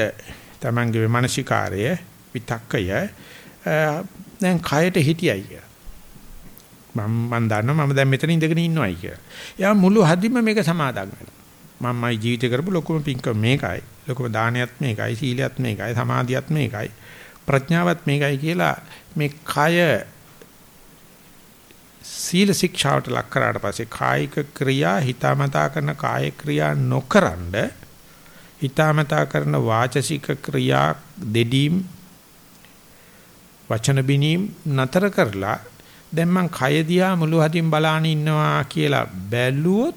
තමන්ගේ මානසිකාරය විතක්කය දැන් කයට හිටියයි කියලා. මම මන් දන්නවා මම දැන් මෙතන ඉඳගෙන ඉන්නවයි කියලා. එයා මුළු හදින්ම මේක සමාදන් වෙනවා. මමයි ජීවිතේ කරපු ලොකුම පින්කම මේකයි. ලොකුම දානයත් මේකයි, සීලයත් මේකයි, සමාධියත් මේකයි, ප්‍රඥාවත් මේකයි කියලා මේ කය සීල ශික්ෂාවට ලක් කරාට පස්සේ කායික ක්‍රියා හිතාමතා කරන කාය ක්‍රියා නොකරනද හිතාමතා කරන වාචසික ක්‍රියා දෙඩීම් වචන බිනීම් නතර කරලා දැන් මං කය දිහා මුළු හදින් බලාන ඉන්නවා කියලා බැලුවොත්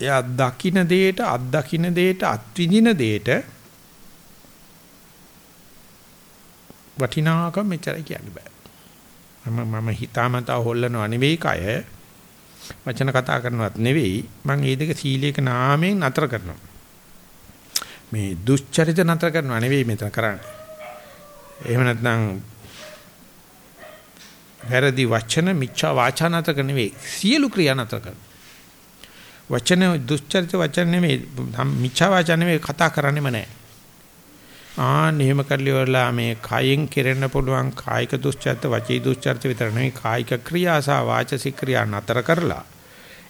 එයා දකින්න දෙයට අත්දකින්න දෙයට අත්විඳින දෙයට වටිනාකම මෙච්චරයි කියන්න බෑ. මම මම හිතාමතා හොල්ලනවා නෙවෙයි කය වචන කතා කරනවත් නෙවෙයි මම මේ දෙක සීලයක නාමයෙන් නතර කරනවා. මේ දුස්චරිත නතර කරනවා නෙවෙයි මෙතන කරන්නේ. එහෙම නැත්නම් වැරදි වචන මිච්ඡා වාචා නතර නෙවෙයි සියලු ක්‍රියා නතර කරන. වචන දුස්චරිත වචන නෙවෙයි මිච්ඡා වාචා නෙවෙයි කතා කරන්නෙම නැහැ. ආන් එහෙම කරලිවලා මේ කයෙන් කෙරෙන්න පුළුවන් කායික දුස්චරිත වචී දුස්චරිත විතර නෙවෙයි කායික ක්‍රියා සහ වාචසික ක්‍රියා නතර කරලා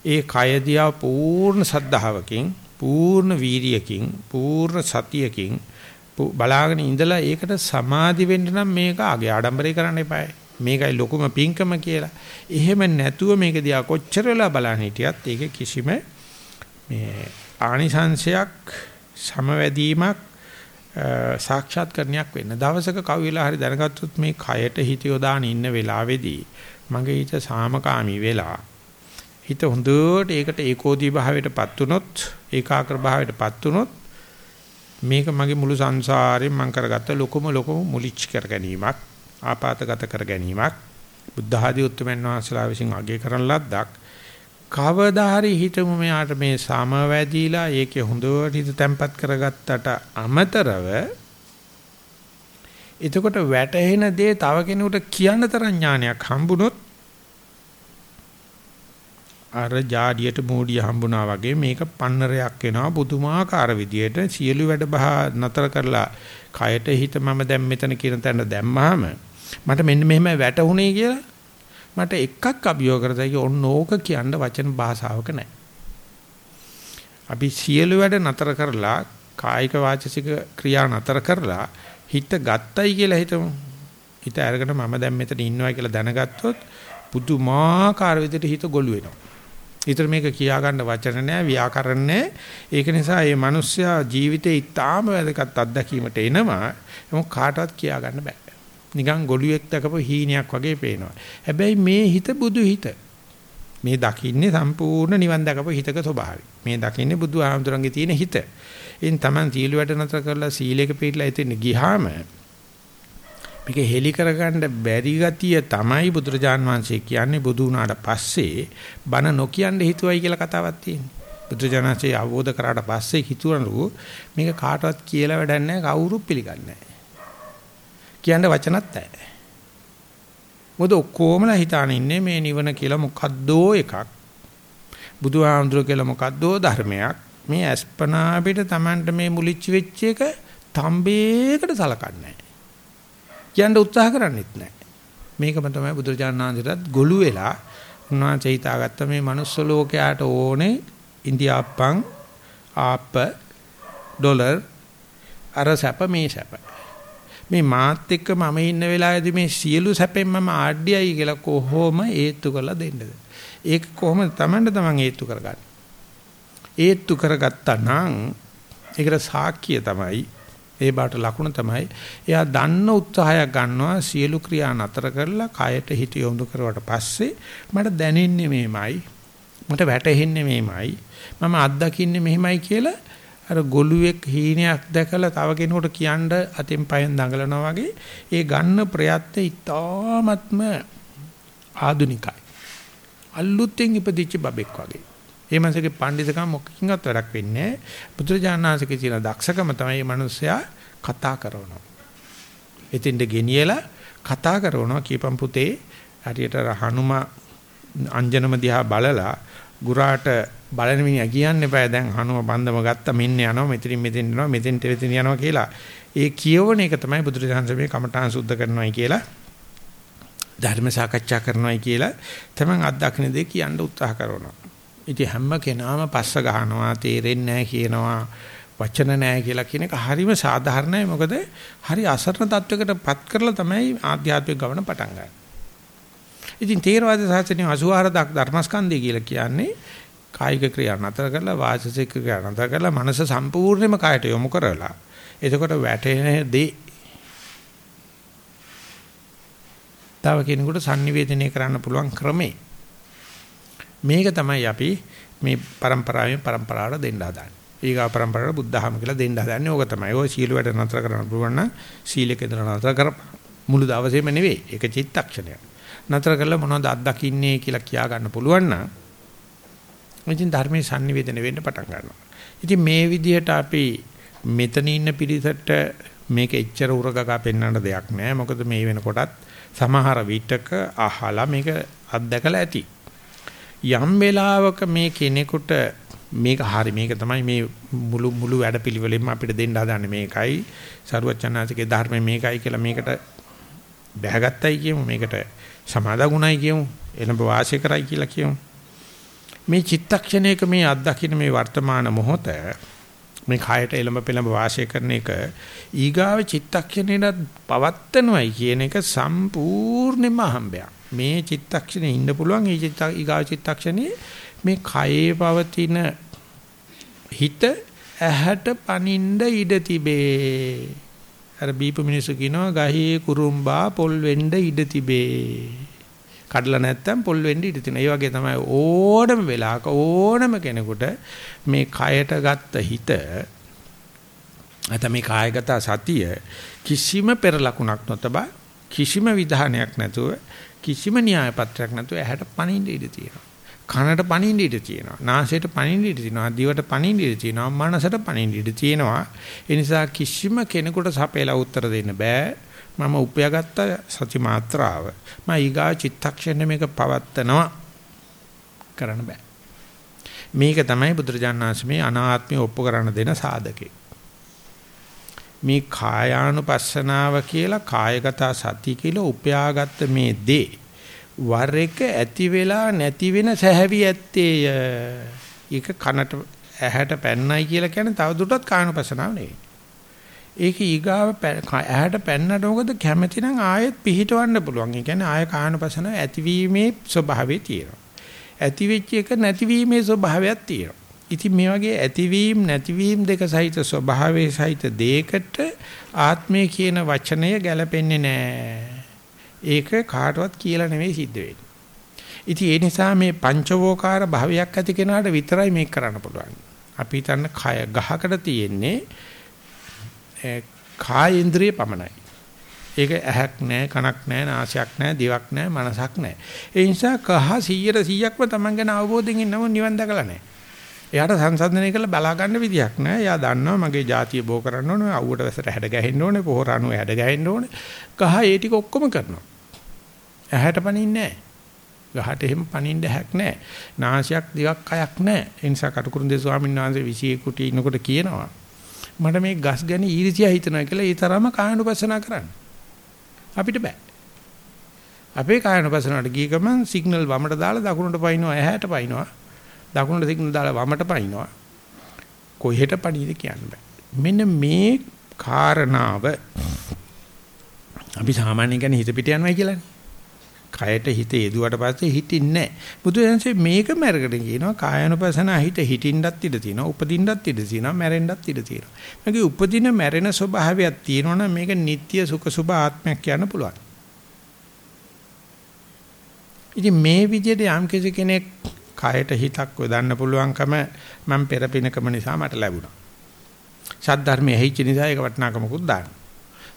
ඒ කය දිහා පූර්ණ සද්ධාවකින් පූර්ණ වීරියකින් පූර්ණ සතියකින් බලාගෙන ඉඳලා ඒකට සමාදි වෙන්න නම් මේක ආගේ ආඩම්බරේ කරන්න එපායි. මේකයි ලොකුම පිංකම කියලා. එහෙම නැතුව මේක දිහා කොච්චර වෙලා බලන්න හිටියත් ඒක කිසිම මේ ආනිසංශයක් සමවැදීමක් සාක්ෂාත් කරණයක් වෙන්න. දවසක කවිලා හරි දැනගත්තොත් මේ කයට හිත යොදාන ඉන්න වෙලාවේදී මගේ හිත සාමකාමී වෙලා හිත හොඳට ඒකට ඒකෝදී භාවයටපත් උනොත් ඒකාග්‍ර භාවයටපත් උනොත් මේක මගේ මුළු සංසාරයෙන් මම කරගත්ත ලොකුම ලොකුම මුලිච් කර ගැනීමක් ආපాతගත කර ගැනීමක් බුද්ධ ආදී උත්තරමන් වහන්සේලා විසින් අගය කරන ලද්දක් කවදා හරි හිතමු මෙයාට මේ සමවැදීලා ඒකේ හොඳට හිත තැම්පත් කරගත්තට අමතරව එතකොට වැටහෙන දේ තව කෙනෙකුට කියන්න තරම් ඥානයක් හම්බුනොත් අර ජාඩියට මූඩිය හම්බුණා වගේ මේක පන්නරයක් වෙනවා පුදුමාකාර විදියට සියලු වැඩ බහ නතර කරලා කයට හිත මම දැන් මෙතන කියන තැන දැම්මහම මට මෙන්න මෙහෙම වැටුනේ කියලා මට එකක් අභියෝග කරතයි ඔන්න ඕක කියන්න වචන භාෂාවක නැහැ. අපි සියලු වැඩ නතර කරලා කායික වාචසික ක්‍රියා නතර කරලා හිත ගත්තයි කියලා හිතමු. හිත අරගෙන මම දැන් මෙතන ඉන්නවා කියලා දැනගත්තොත් පුදුමාකාර විදිහට හිත ගොළු වෙනවා. ඊතර මේක කියා ගන්න වචන නැහැ ව්‍යාකරණ නැහැ. ඒක නිසා මේ මිනිස්සයා ජීවිතේ ඊටාම වැදගත් අත්දැකීමට එනවා. ඒක කාටවත් කියා ගන්න බෑ. නිකන් ගොළුෙක් දකපු හීනයක් වගේ පේනවා. හැබැයි මේ හිත බුදු හිත. මේ දකින්නේ සම්පූර්ණ නිවන් දකපු හිතක ස්වභාවය. මේ දකින්නේ බුදු ආමතුරුන්ගේ තියෙන හිත. එින් Taman සීල වැඩ නතර කරලා සීලයක පිළිලා එතන ගියාම මේක හෙලි කරගන්න බැරි ගතිය තමයි බුදුරජාන් වහන්සේ කියන්නේ බුදු වුණාට පස්සේ බන නොකියන්න හිතුවයි කියලා කතාවක් තියෙනවා. බුදුරජාණන්සේ අවබෝධ කරාට පස්සේ හිතුවනලු මේක කාටවත් කියලා වැඩක් නැහැ කවුරුත් පිළිගන්නේ නැහැ. කියන්න වචනත් නැහැ. මොකද ඔක්කොමලා හිතාන ඉන්නේ මේ නිවන කියලා මොකද්දෝ එකක්. බුදුහාමුදුර කියලා මොකද්දෝ ධර්මයක්. මේ අස්පනා පිට Tamanට මේ මුලිච්ච වෙච්ච එක තඹේකට සලකන්නේ නැහැ. කියන්න උත්සාහ කරන්නෙත් නැහැ. මේකම තමයි බුදුරජාණන් වහන්සේටත් ගොළු වෙලා උන්වහන්සේ හිතාගත්ත මේ manuss ලෝකයට ඕනේ ඉන්දියාප්පන් ආප්ප ඩොලර් අර සැප මේ සැප. මේ මාත් එක්ක මම ඉන්න වෙලාවේදී මේ සියලු සැපෙන් මම ආඩ්‍යයි කියලා කොහොම හේතු කරලා දෙන්නද? ඒක කොහොමද? Tamanට Taman හේතු කරගන්නේ? ඒත්තු කරගත්තා නම් ඒකට සාක්කිය තමයි. ඒ බාට ලකුණ තමයි. එයා දන්න උත්සාහයක් ගන්නවා සියලු ක්‍රියා නතර කරලා කයට හිත යොමු කරුවට පස්සේ මට දැනෙන්නේ මෙහෙමයි මට වැටහෙන්නේ මෙහෙමයි මම අත්දකින්නේ මෙහෙමයි කියලා අර ගොළුෙක් හීනයක් දැකලා තව කෙනෙකුට කියන්න අතින් පයෙන් දඟලනවා වගේ ඒ ගන්න ප්‍රයත්න ඉතාමත්ම ආදුනිකයි අලුතෙන් ඉපදිච්ච බබෙක් වගේ ඒ මනසගේ පඬිතුකම මොකකින්වත් වැඩක් වෙන්නේ නැහැ. බුදුරජාණන්සේගේ තියෙන දක්ෂකම තමයි මේ මිනිස්සයා කතා කරනවා. එතින්ද ගෙනියලා කතා කරනවා කීපම් පුතේ හරියට හනුම අංජනම දිහා බලලා ගුරාට බලන මිනිහා කියන්නේ බෑ දැන් හනුම බන්දම ගත්ත මෙන්න යනවා මෙතනින් මෙතෙන් යනවා මෙතෙන් තෙතෙන් යනවා කියලා. ඒ කියවන එක තමයි බුදුරජාණන් මේ කමඨාන් සුද්ධ කරනවායි කියලා ධර්ම සාකච්ඡා කරනවායි කියලා තමයි අත්දකින්න දේ කියන්න උත්සාහ කරනවා. ඉතින් හැම කෙනාම පස්ස ගහනවා තේරෙන්නේ නැහැ කියනවා වචන නැහැ කියලා කියන එක හරිම සාධාරණයි මොකද හරි අසරණ තත්වයකටපත් කරලා තමයි ආධ්‍යාත්මික ගමන පටන් ගන්න. ඉතින් තේරවාද සාසනයේ 84 ධර්මස්කන්ධය කියලා කියන්නේ කායික ක්‍රියා නතර කරලා වාචසික ක්‍රියා නතර කරලා මනස සම්පූර්ණයෙන්ම කායට යොමු කරලා එතකොට වැටෙන දේ තව කෙනෙකුට sannivedanaya කරන්න පුළුවන් ක්‍රමේ මේක තමයි අපි මේ પરම්පරාවෙන් પરම්පරාවට දෙන්න හදන්නේ. ඊගා પરම්පරාවට බුද්ධහම කියලා දෙන්න හදන්නේ ඕක තමයි. ඔය සීල වැඩ නතර කරන්න පුළුවන් නම් සීලක ඉඳලා නතර කර මුළු දවසේම නෙවෙයි. ඒක චිත්තක්ෂණයක්. නතර කරලා මොනවද අත්දකින්නේ කියලා කියා ගන්න පුළුවන් නම් ඉතින් ධර්මයේ sannivedana වෙන්න පටන් ගන්නවා. ඉතින් මේ විදිහට අපි මෙතන ඉන්න පිරිසට මේක එච්චර උරගගා පෙන්වන්න දෙයක් නෑ. මොකද මේ වෙනකොටත් සමහර විටක අහලා මේක අත්දකලා ඇති. යම් වෙලාවක මේ කෙනෙකුට මේක හරි මේක තමයි මේ මුළු මුළු වැඩපිළිවෙලෙම අපිට දෙන්න හදන්නේ මේකයි සරුවචනාසිකේ ධර්මයේ මේකයි කියලා මේකට බැහැගත්තයි කියමු මේකට සමාදගුණයි කියමු එළඹ වාසය කරයි කියලා කියමු මේ චිත්තක්ෂණයක මේ අත්දකින්න මේ වර්තමාන මොහොත මේ කායට එළඹ පෙළඹ වාසය කරන එක ඊගාව චිත්තක්ෂණයට පවත්තනවයි කියන එක සම්පූර්ණයෙන්ම අහඹයක්. මේ චිත්තක්ෂණේ ඉන්න පුළුවන් ඒ චිත්ත ඊගාව චිත්තක්ෂණේ මේ කයේ පවතින හිත ඇහැට පනින්න ඉඩ තිබේ. අර බීප මිනිස්සු කියනවා ගහේ kurumbaa පොල් වෙන්න ඉඩ තිබේ. කඩලා නැත්තම් පොල් වෙන්න ඉඩ තියෙනවා. ඒ වගේ තමයි ඕනම වෙලාවක ඕනම කෙනෙකුට මේ කයට ගත්ත හිත නැත්නම් මේ කායගත සතිය කිසිම පෙර ලකුණක් නොතබා කිසිම විධානයක් නැතුව කිසිම න්‍යාය පත්‍රයක් නැතුව ඇහැට පනින්න ඉඩ තියෙනවා. කනට පනින්න ඉඩ තියෙනවා. නාසයට පනින්න ඉඩ තියෙනවා. දිවට පනින්න ඉඩ තියෙනවා. මනසට පනින්න ඉඩ තියෙනවා. ඒ නිසා කිසිම කෙනෙකුට සපේලා උත්තර දෙන්න බෑ. මම උපයාගත්ත සති මාත්‍රාව. මම ඊගා චිත්තක්ෂණය මේක පවත්තනවා කරන්න බෑ. මේක තමයි බුදුරජාණන් වහන්සේ මේ අනාත්මය ඔප්පු කරන්න දෙන සාධකේ. මේ කායානුපස්සනාව කියලා කායගත සති කියලා උපයාගත්ත මේ දේ වර එක ඇති වෙලා නැති වෙන සැහැවි ඇත්තේය. ඒක කනට ඇහැට පැන්නයි කියලා කියන්නේ තවදුරටත් කායනුපස්සනාව නෙවෙයි. ඒක ඊගාව ඇහැට පැන්නට මොකද කැමැති නම් ආයෙත් පිහිටවන්න පුළුවන්. ඒ කියන්නේ ආය කායනුපස්සනාව ඇතිවීමේ ස්වභාවය තියෙනවා. ඇති වෙච්ච එක නැතිවීමේ ස්වභාවයක් තියෙනවා. ඉතින් මේ වගේ ඇතිවීම නැතිවීම දෙක සහිත ස්වභාවයේ සහිත දෙයකට ආත්මය කියන වචනය ගැලපෙන්නේ නැහැ. ඒක කාටවත් කියලා නෙවෙයි සිද්ධ වෙන්නේ. ඉතින් ඒ නිසා මේ පංචවෝකාර භාවයක් ඇති කෙනාට විතරයි මේක කරන්න පුළුවන්. අපි හිතන්න කය ගහකට තියෙන්නේ කාය ඉන්ද්‍රිය පමණයි. ඒක ඇහක් නැහැ, කනක් නැහැ, නාසයක් නැහැ, දිවක් නැහැ, මනසක් නැහැ. ඒ නිසා කහ 100 100ක්ම Taman ගැන අවබෝධයෙන් ඉන්නම නිවන් දැකලා නැහැ. එයාට සංසන්දනය කරලා බලා ගන්න විදියක් නැහැ. එයා දන්නවා මගේ જાතිය බෝ කරන්න ඕනේ, අවුවට වැසට හැඩ ගැහෙන්න ඕනේ, පොහොර අණුව හැඩ ගැහෙන්න ඕනේ. කහ ඒ ටික ඔක්කොම කරනවා. ඇහැට පනින්නේ නැහැ. ගහට එහෙම පනින්න හැක් නැහැ. නාසයක් දිවක් කයක් නැහැ. ඒ නිසා කටුකුරුන්දේ ස්වාමීන් වහන්සේ 21 කුටි ඉන්නකොට කියනවා මට මේ ගස් ගැන ඊර්ෂ්‍යා හිතනවා කියලා ඒ තරම කායනුපස්සනා කරන්න. අපිට බෑ. අපේ කායනුපස්සනාවට ගිය ගමන් සිග්නල් වමට දාලා දකුණට පයින්නවා ඇහැට පයින්නවා. දකුණට සිග්නල් දාලා වමට පයින්නවා. කොහෙට පණීද කියන්න බෑ. මෙන්න මේ කාරණාව අපි සාමාන්‍යයෙන් කියන්නේ හිත පිට යනවා කියලානේ. කයට හිත යෙදුවට පස්සේ හිටින්නේ නැහැ. බුදුරජාණන්සේ මේකම අරගෙන කියනවා කායනුපසන හිත හිටින්නත් ඉඩ තියෙනවා, උපදින්නත් ඉඩ තියෙනවා, මැරෙන්නත් ඉඩ තියෙනවා. මේකේ උපදින මැරෙන ස්වභාවයක් තියෙනවනම් මේක නিত্য සුඛ සුභ ආත්මයක් කියන්න පුළුවන්. ඉතින් මේ විදිහට යම් කෙනෙක් කයට හිතක් යොදන්න පුළුවන්කම මම පෙරපිනකම නිසා මට ලැබුණා. සද්ධර්මයේ හිච්ච නිසා ඒක වටිනාකමකුත් දාන්න.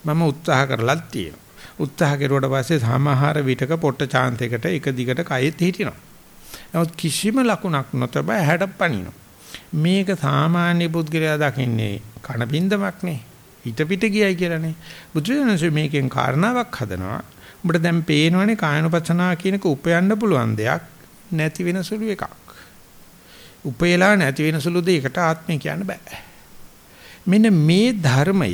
මම උත්සාහ කරලත් තියෙනවා. උත්සාහ කෙරුවට පස්සේ සමහර විටක පොට්ට chance එකට එක දිගට කයෙත් හිටිනවා. නමුත් කිසිම ලකුණක් නොතබ ඇහැට පනිනවා. මේක සාමාන්‍ය පුද්ගලයා දකින්නේ කන බින්දමක් නේ. හිත පිට ගියයි කියලානේ. බුදුරජාණන්සේ මේකෙන් කාරණාවක් හදනවා. උඹට දැන් පේනවනේ කායනුපස්සනා කියනක උපයන්න පුළුවන් දෙයක් නැති වෙන සුළු එකක්. උපයලා නැති වෙන සුළු දෙයකට ආත්මය කියන්න බෑ. මෙන්න මේ ධර්මය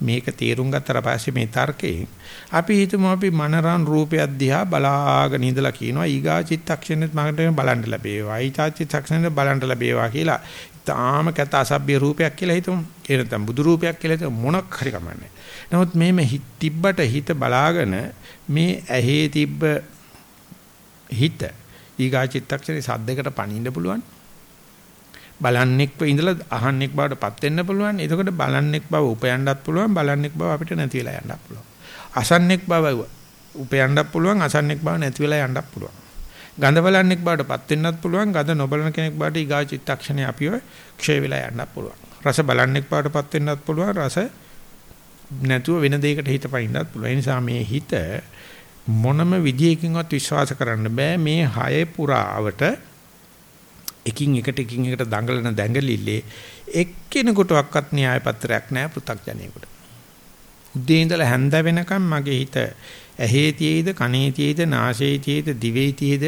මේක තේරුම් ගත්තට පස්සේ මේ තර්කයෙන් අපි හිතමු අපි මනරන් රූපයක් දිහා බලාගෙන ඉඳලා කියනවා ඊගා චිත්තක්ෂණෙත් මකට බලන්න ලැබේවා ඊතා චිත්තක්ෂණෙත් බලන්න ලැබේවා කියලා. තාම කත අසභ්‍ය රූපයක් කියලා හිතමු. ඒ නැත්නම් බුදු රූපයක් කියලා හිතමු. මොනක් හරි කමන්නේ. නමුත් මේ තිබ්බට හිත බලාගෙන මේ ඇහි තිබ්බ හිත ඊගා චිත්තක්ෂණේ සද්දයකට පණින්න පුළුවන්. බලන්නෙක්ව ඉඳලා අහන්නෙක් බවට පත් වෙන්න පුළුවන්. එතකොට බලන්නෙක් බව උපයන්නත් පුළුවන්. බලන්නෙක් බව අපිට නැති වෙලා යන්නත් පුළුවන්. අසන්නෙක් බව උපයන්නත් පුළුවන්. අසන්නෙක් බව නැති වෙලා යන්නත් පුළුවන්. ගඳ බලන්නෙක් බවට පත් වෙන්නත් පුළුවන්. ගඳ නොබලන කෙනෙක් බවට ඊගා චිත්තක්ෂණේ අපිව ක්ෂය වෙලා යන්නත් පුළුවන්. රස බලන්නෙක් බවට පත් වෙන්නත් පුළුවන්. රස නැතුව වෙන දෙයකට හිත පයින්නත් පුළුවන්. ඒ නිසා මේ හිත මොනම විදියකින්වත් විශ්වාස කරන්න බෑ මේ හය පුරාවට එකින් එකට එකින් එකට දඟලන දැඟලිල්ලේ එක්කෙනෙකුටවත් න්‍යාය පත්‍රයක් නැහැ පෘථග්ජනයෙකුට. උදේ ඉඳලා හැන්ද වෙනකම් මගේ හිත ඇහි තියේද කනේ තියේද නාසයේ තියේද දිවේ තියේද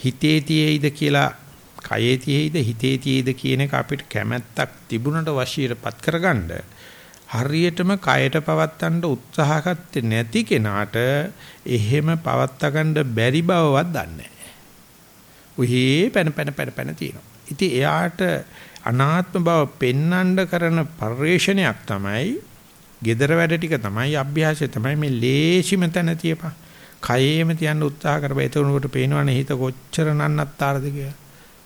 හිතේ තියේද කියලා කයේ තියේද හිතේ තියේද කියන එක අපිට කැමැත්තක් තිබුණට වශීරපත් කරගන්න හරියටම කයට පවත්තන්න උත්සාහ කරත්තේ නැති කෙනාට එහෙම පවත්ත ගන්න බැරි බවවත් දන්නේ ඔහේ පැන පැන පැන පැන තියෙනවා. ඉතින් එයාට අනාත්ම බව පෙන්වන්න කරන පරිශ්‍රණයක් තමයි gedara වැඩ ටික තමයි අභ්‍යාසය තමයි මේ ලේසිම තැන තියපන්. කයේම තියන්න උත්සාහ කරපන්. එතකොට පේනවනේ හිත කොච්චර නන්නත්තරද කියලා.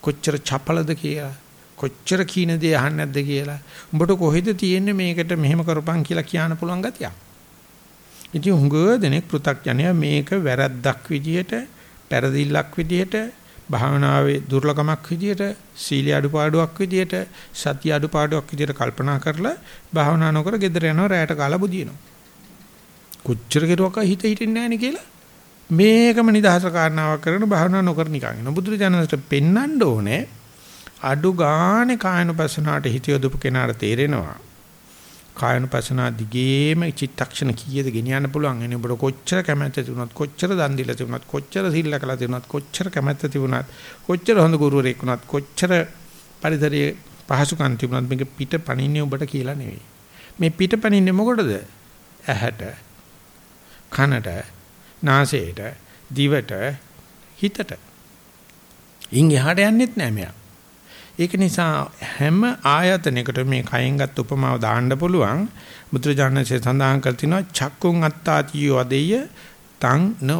කොච්චර චපලද කියලා. කොච්චර කීන දේ අහන්නේ නැද්ද කියලා. උඹට කොහෙද තියෙන්නේ මේකට මෙහෙම කරපන් කියලා කියන්න පුළුවන් ගතියක්. ඉතින් හුඟ දෙනෙක් පෘ탁ජනය මේක වැරද්දක් විදියට, පෙරදිල්ලක් විදියට භාවනාවේ දුර්ලභමක් විදියට සීල අඩුපාඩුවක් විදියට සතිය අඩුපාඩුවක් විදියට කල්පනා කරලා භාවනා නොකර ගෙදර යනවා රැයට කාලා බුදිනවා. කොච්චර කෙරුවක හිත හිටින්නේ නැහැ කියලා මේකම නිදහස කාරණාවක් කරගෙන භාවනා නොකර නිකන් ඉන්න බුදුරජාණන්ට පෙන්වන්න ඕනේ අඩු ගානේ කායනුපස්සනාවට හිත යොදපු කෙනාට තේරෙනවා කායනුපසනා දිගේම චිත්තක්ෂණ කීයද ගෙනියන්න පුළුවන්? එනේ ඔබට කොච්චර කැමැත්ත තිබුණත් කොච්චර දන් දීලා තිබුණත් කොච්චර සිල් ලකලා තිබුණත් කොච්චර කැමැත්ත තිබුණත් කොච්චර හොඳ ගුරුවරයෙක් වුණත් කොච්චර පරිසරයේ පහසුකම් තිබුණත් මේක පිට පණින්නේ ඔබට කියලා නෙවෙයි. මේ පිට පණින්නේ මොකටද? ඇහැට කනට නාසයට දිවට හිතට. ඉන් එහාට යන්නෙත් නෑ මෙයා. ඒක නිසා හැම ආයතනයකට මේ කයෙන් ගත් උපමාව දාන්න පුළුවන්. බුදුරජාණන්සේ සඳහන් කර තිනවා චක්කුං අත්තාතියෝ අදෙය තං න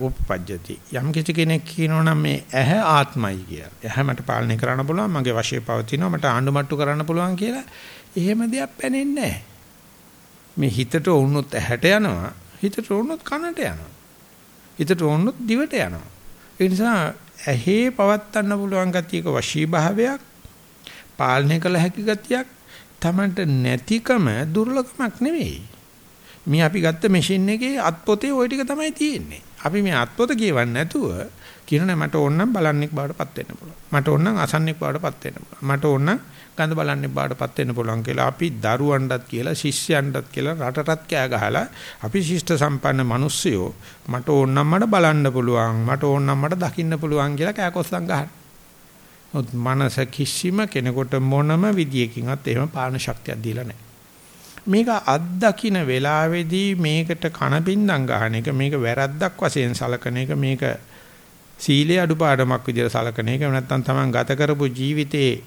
උපපජ්ජති. යම් කිසි කෙනෙක් කියනවනම් මේ ඇහැ ආත්මයි කියලා. ඇහැ මට පාලනය කරන්න පුළුවන්, මගේ වශයේ පවතිනවා, මට ආණ්ඩුමට්ටු කරන්න පුළුවන් කියලා. එහෙම දෙයක් පැනෙන්නේ නැහැ. මේ හිතට වුණොත් ඇහැට යනවා, හිතට වුණොත් කනට යනවා. හිතට වුණොත් දිවට යනවා. ඒ නිසා ඇහි පවත්තන්න පුළුවන් ගතියක වශී භාවයක් පාලනය කළ හැකි ගතියක් Tamanට නැතිකම දුර්ලභමක් නෙවෙයි. මේ අපි ගත්ත මැෂින් එකේ අත්පොතේ ওই ටික තමයි තියෙන්නේ. අපි මේ අත්පොත කියවන්නේ නැතුව කියනනේ මට ඕනනම් බලන්නෙක් බාටපත් වෙන්න පුළුවන්. මට ඕනනම් අසන්නෙක් බාටපත් වෙන්න පුළුවන්. මට ඕනනම් ගඳ බලන්නෙක් බාටපත් වෙන්න පුළුවන් කියලා අපි දරුවන්ටත් කියලා ශිෂ්‍යයන්ටත් කියලා රටටත් කෑ ගහලා අපි ශිෂ්ට සම්පන්න මිනිස්සුયો මට ඕනනම් මට බලන්න පුළුවන්. මට ඕනනම් මට දකින්න පුළුවන් කියලා කෑකොස්සම් ගහනවා. නමුත් මනස කිසිම කෙනෙකුට මොනම විදියකින්වත් එහෙම පාලන ශක්තියක් දීලා නැහැ. මේක අත්දකින්න වෙලාවේදී මේකට කනපින්දම් ගන්න එක මේක වැරද්දක් වශයෙන් සලකන එක මේක සීලේ අඩුපාඩමක් විදියට සලකන එක නැත්නම් Taman ගත කරපු ජීවිතේ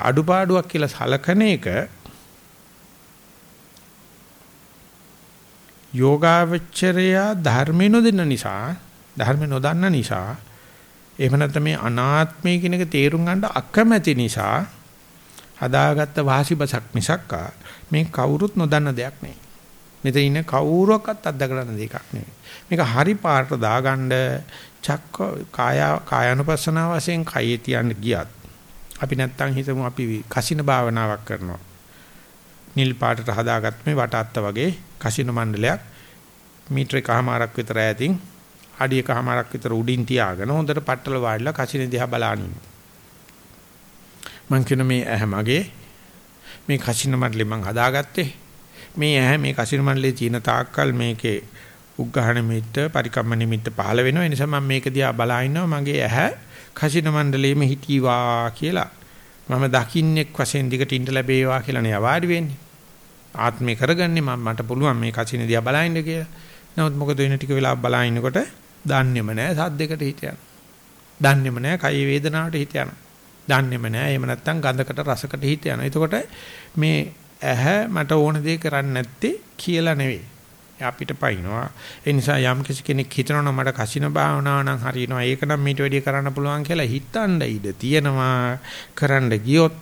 අඩුපාඩුවක් කියලා සලකන එක යෝගාවචරයා ධර්ම නොදන්න නිසා ධර්ම නොදන්න නිසා එහෙම නැත්නම් මේ අනාත්මය කියන එක තේරුම් ගන්න අකමැති නිසා හදාගත්ත වාසිබසක් මිසක් මේ කවුරුත් නොදන්න දෙයක් නෙවෙයි. මෙතන ඉන්න කවුරුවක්වත් අත්දකගන්න දෙයක් නෙවෙයි. මේක හරි පාට දාගන්න චක්ක කාය කායानुපස්සන වශයෙන් කයේ තියන්න ගියත් අපි නැත්තම් හිතමු අපි කසින භාවනාවක් කරනවා. නිල් පාටට හදාගත්ත මේ වටාත්ත වගේ කසින මණ්ඩලයක් මීටර එකමාරක් විතර ඈතින් අඩියකමාරක් විතර උඩින් තියාගෙන හොඳට පట్టල වාඩිලා කසින දිහා බලාගෙන ඉන්න. මං කියන මේ ඇහැ මගේ මේ කසින මණ්ඩලෙ මං හදාගත්තේ. මේ ඇහැ මේ කසින මණ්ඩලේ තියෙන තාක්කල් මේකේ උග්ඝහ නිමිත්ත පරිකම්ම නිමිත්ත පහළ වෙනවා. ඒ නිසා මම මේක දිහා බලා ඉන්නවා. මගේ ඇහැ කසින මණ්ඩලෙම හිටීවා කියලා. මම දකින්නෙක් වශයෙන් දිගට ඉඳ ලැබේවා කියලා නේ වාඩි වෙන්නේ. ආත්මේ කරගන්නේ මම මට පුළුවන් මේ කසින දිහා බලා ඉන්න කියලා. නමුත් මොකද වෙන ටික වෙලා බලා ඉන්නකොට දන්නේම නැහැ සද්දයකට හිත යනවා. දන්නේම නැහැ කය වේදනාවට හිත යනවා. දන්නේම නැහැ එහෙම නැත්නම් ගඳකට රසකට හිත යනවා. එතකොට මේ ඇහැ මට ඕන දේ කරන්නේ නැත්තේ කියලා නෙවෙයි. අපිට පයින්නවා. ඒ නිසා යම් කිසි කෙනෙක් හිතනවා මට කසින භාවනාව නම් හරියනවා. ඒක නම් මීට වැඩිය කරන්න පුළුවන් කියලා හිතන්න ඉඩ තියෙනවා. කරන්න ගියොත්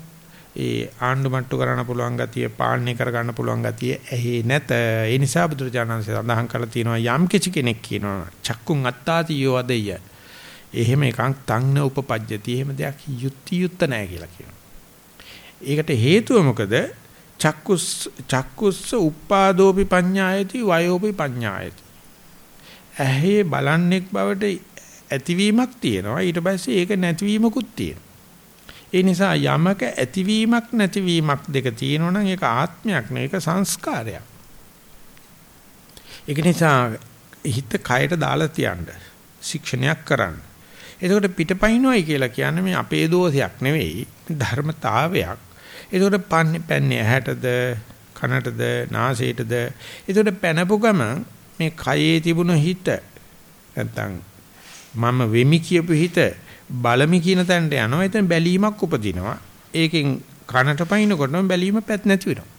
ඒ ආණ්ඩු මට්ටු කරන්න පුළුවන් ගතිය පාලනය කර ගන්න පුළුවන් ගතිය ඇහි නැත. ඒ නිසා බුදුරජාණන්සේ සඳහන් කරලා තියෙනවා යම් කිසි කෙනෙක් කියනවා චක්කුන් අත්තාති යෝ අදෙය එහෙම එකක් තන්න උපපජ්ජති එහෙම දෙයක් යුක්ති යුක්ත නැහැ කියලා කියනවා. ඒකට හේතුව මොකද? චක්කුස් චක්කුස්ස උපාදෝපි පඤ්ඤායති වයෝපි පඤ්ඤායති. ඇහි බලන්නෙක් බවට ඇතිවීමක් තියෙනවා. ඊට පස්සේ ඒක නැතිවීමකුත් තියෙනවා. ඒ නිසා යමක ඇතිවීමක් නැතිවීමක් දෙක තියෙනවා නම් ඒක ආත්මයක් නෙවෙයි ඒක සංස්කාරයක්. ඒක නිසා හිත කයට දාලා තියන්න ශික්ෂණයක් කරන්න. එතකොට පිටපයින්වයි කියලා කියන්නේ මේ අපේ දෝෂයක් නෙවෙයි ධර්මතාවයක්. එතකොට පන්නේ ඇහැටද කනටද නාසයටද එතකොට පැනපු ගමන් මේ කයේ තිබුණ හිත නැත්තම් මම වෙමි කියපු හිත බලමි කියන තැනට යනවා. එතන බැලීමක් උපදිනවා. ඒකෙන් කනට පයින්නකොටම බැලීම පැත් නැති වෙනවා.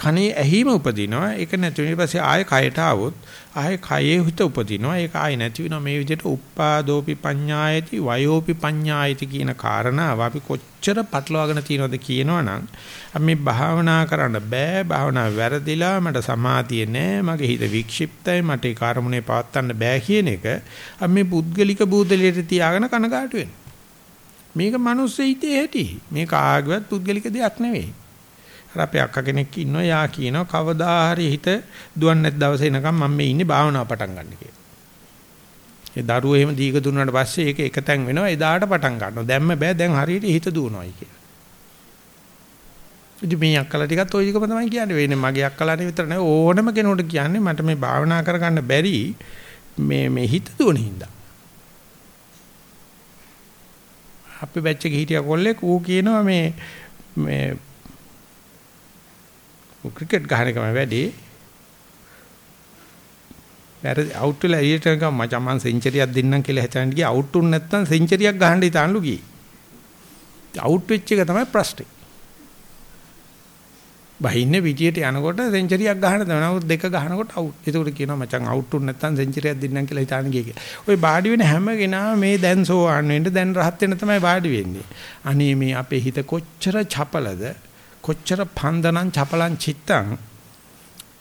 කනේ ඇහිම උපදිනවා. ඒක නැති වෙන ඊපස්සේ ආයෙ කයට ආවොත් ආයෙ කයේ හිත උපදිනවා. ඒක ආයෙ නැති වෙනවා. මේ විදිහට උප්පාදෝපි පඤ්ඤායති වයෝපි පඤ්ඤායති කියන කාරණාව අපි කොච්චර පටලවාගෙන තියෙනවද කියනවනම් අපි මේ භාවනා කරන්න බෑ. භාවනා වැරදිලා මට සමාධිය නෑ. මගේ හිත වික්ෂිප්තයි. මට ඒ කාර්මුණේ පවත්වන්න බෑ කියන එක අපි මේ පුද්ගලික බූදලියට තියාගෙන කනගාටු වෙනවා. මේක මිනිස්සෙ හිතේ ඇති. මේක ආගවත් පුද්ගලික දෙයක් නෙවෙයි. අර අපේ අක්කා කෙනෙක් ඉන්නවා යා කියනවා කවදා හරි හිත දුවන්නේ නැති දවසේ එනකම් මම මේ ඉන්නේ භාවනාව පටන් ගන්න කියලා. ඒ දරුවෝ එහෙම දීක දුන්නාට පස්සේ ඒක එකතෙන් වෙනවා එදාට පටන් ගන්නවා. දැම්ම බෑ දැන් හරියට හිත දුවනවායි කියලා. ඉතින් මේ අක්කලා ටිකත් ওই විදිහම තමයි කියන්නේ. වෙන්නේ මගේ අක්කලානේ විතර නෙවෙයි ඕනම කෙනෙකුට කියන්නේ මට මේ භාවනා කරගන්න බැරි මේ මේ හිත දුවන හින්දා. අපි බැච් එකේ හිටිය කොල්ලෙක් ඌ කියනවා මේ මේ ක්‍රිකට් ගහන එකම වැඩි. බැර අවුට් වෙලා එළියට ගම මචං මං සෙන්චරියක් දෙන්නම් කියලා හිතන ගියේ අවුට් උන් නැත්තම් සෙන්චරියක් ගහන්න හිතනලු ගියේ. අවුට් වෙච්ච එක තමයි ප්‍රශ්නේ. බහින්න පිටියට යනකොට සෙන්චරියක් ගහන තමයි. නමුත් දෙක ගහනකොට අවුට්. ඒකට කියනවා මචං අවුට් උන් නැත්තම් සෙන්චරියක් දෙන්නම් කියලා හිතන ගියේ කියලා. ওই ਬਾඩි වෙන හැම කෙනා මේ දැන් සෝවාන් වෙන්න දැන් රහත් වෙන්න තමයි ਬਾඩි වෙන්නේ. අනේ මේ අපේ හිත කොච්චර චපලද කොච්චර පන්දනං චපලං චිත්තං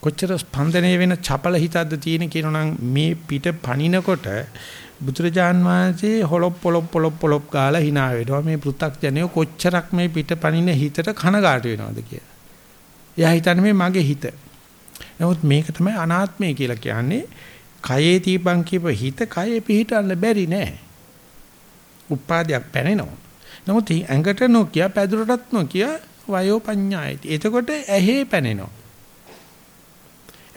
කොච්චර ස්පන්දනය වෙන චපල හිතක්ද තියෙන කියනනම් මේ පිට පනිනකොට බුදුරජාන් වහන්සේ හොලොප් පොලොප් පොලොප් පොලොප් ගාලා hina වෙනවා මේ පෘ탁ජනය කොච්චරක් මේ පිට පනින හිතට කනගාටු වෙනවද කියලා. එයා හිතන්නේ මේ මගේ හිත. නමුත් මේක තමයි අනාත්මය කියලා කියන්නේ. කයේ තීපං කියප හිත කයේ පිහිටන්න බැරි නෑ. උපාදයක් පැනෙනවා. නමුත් ඇඟට නොකිය පැදුරටත් නොකිය වයෝ පඤ්ඤායති. එතකොට ඇහි පැනෙනවා.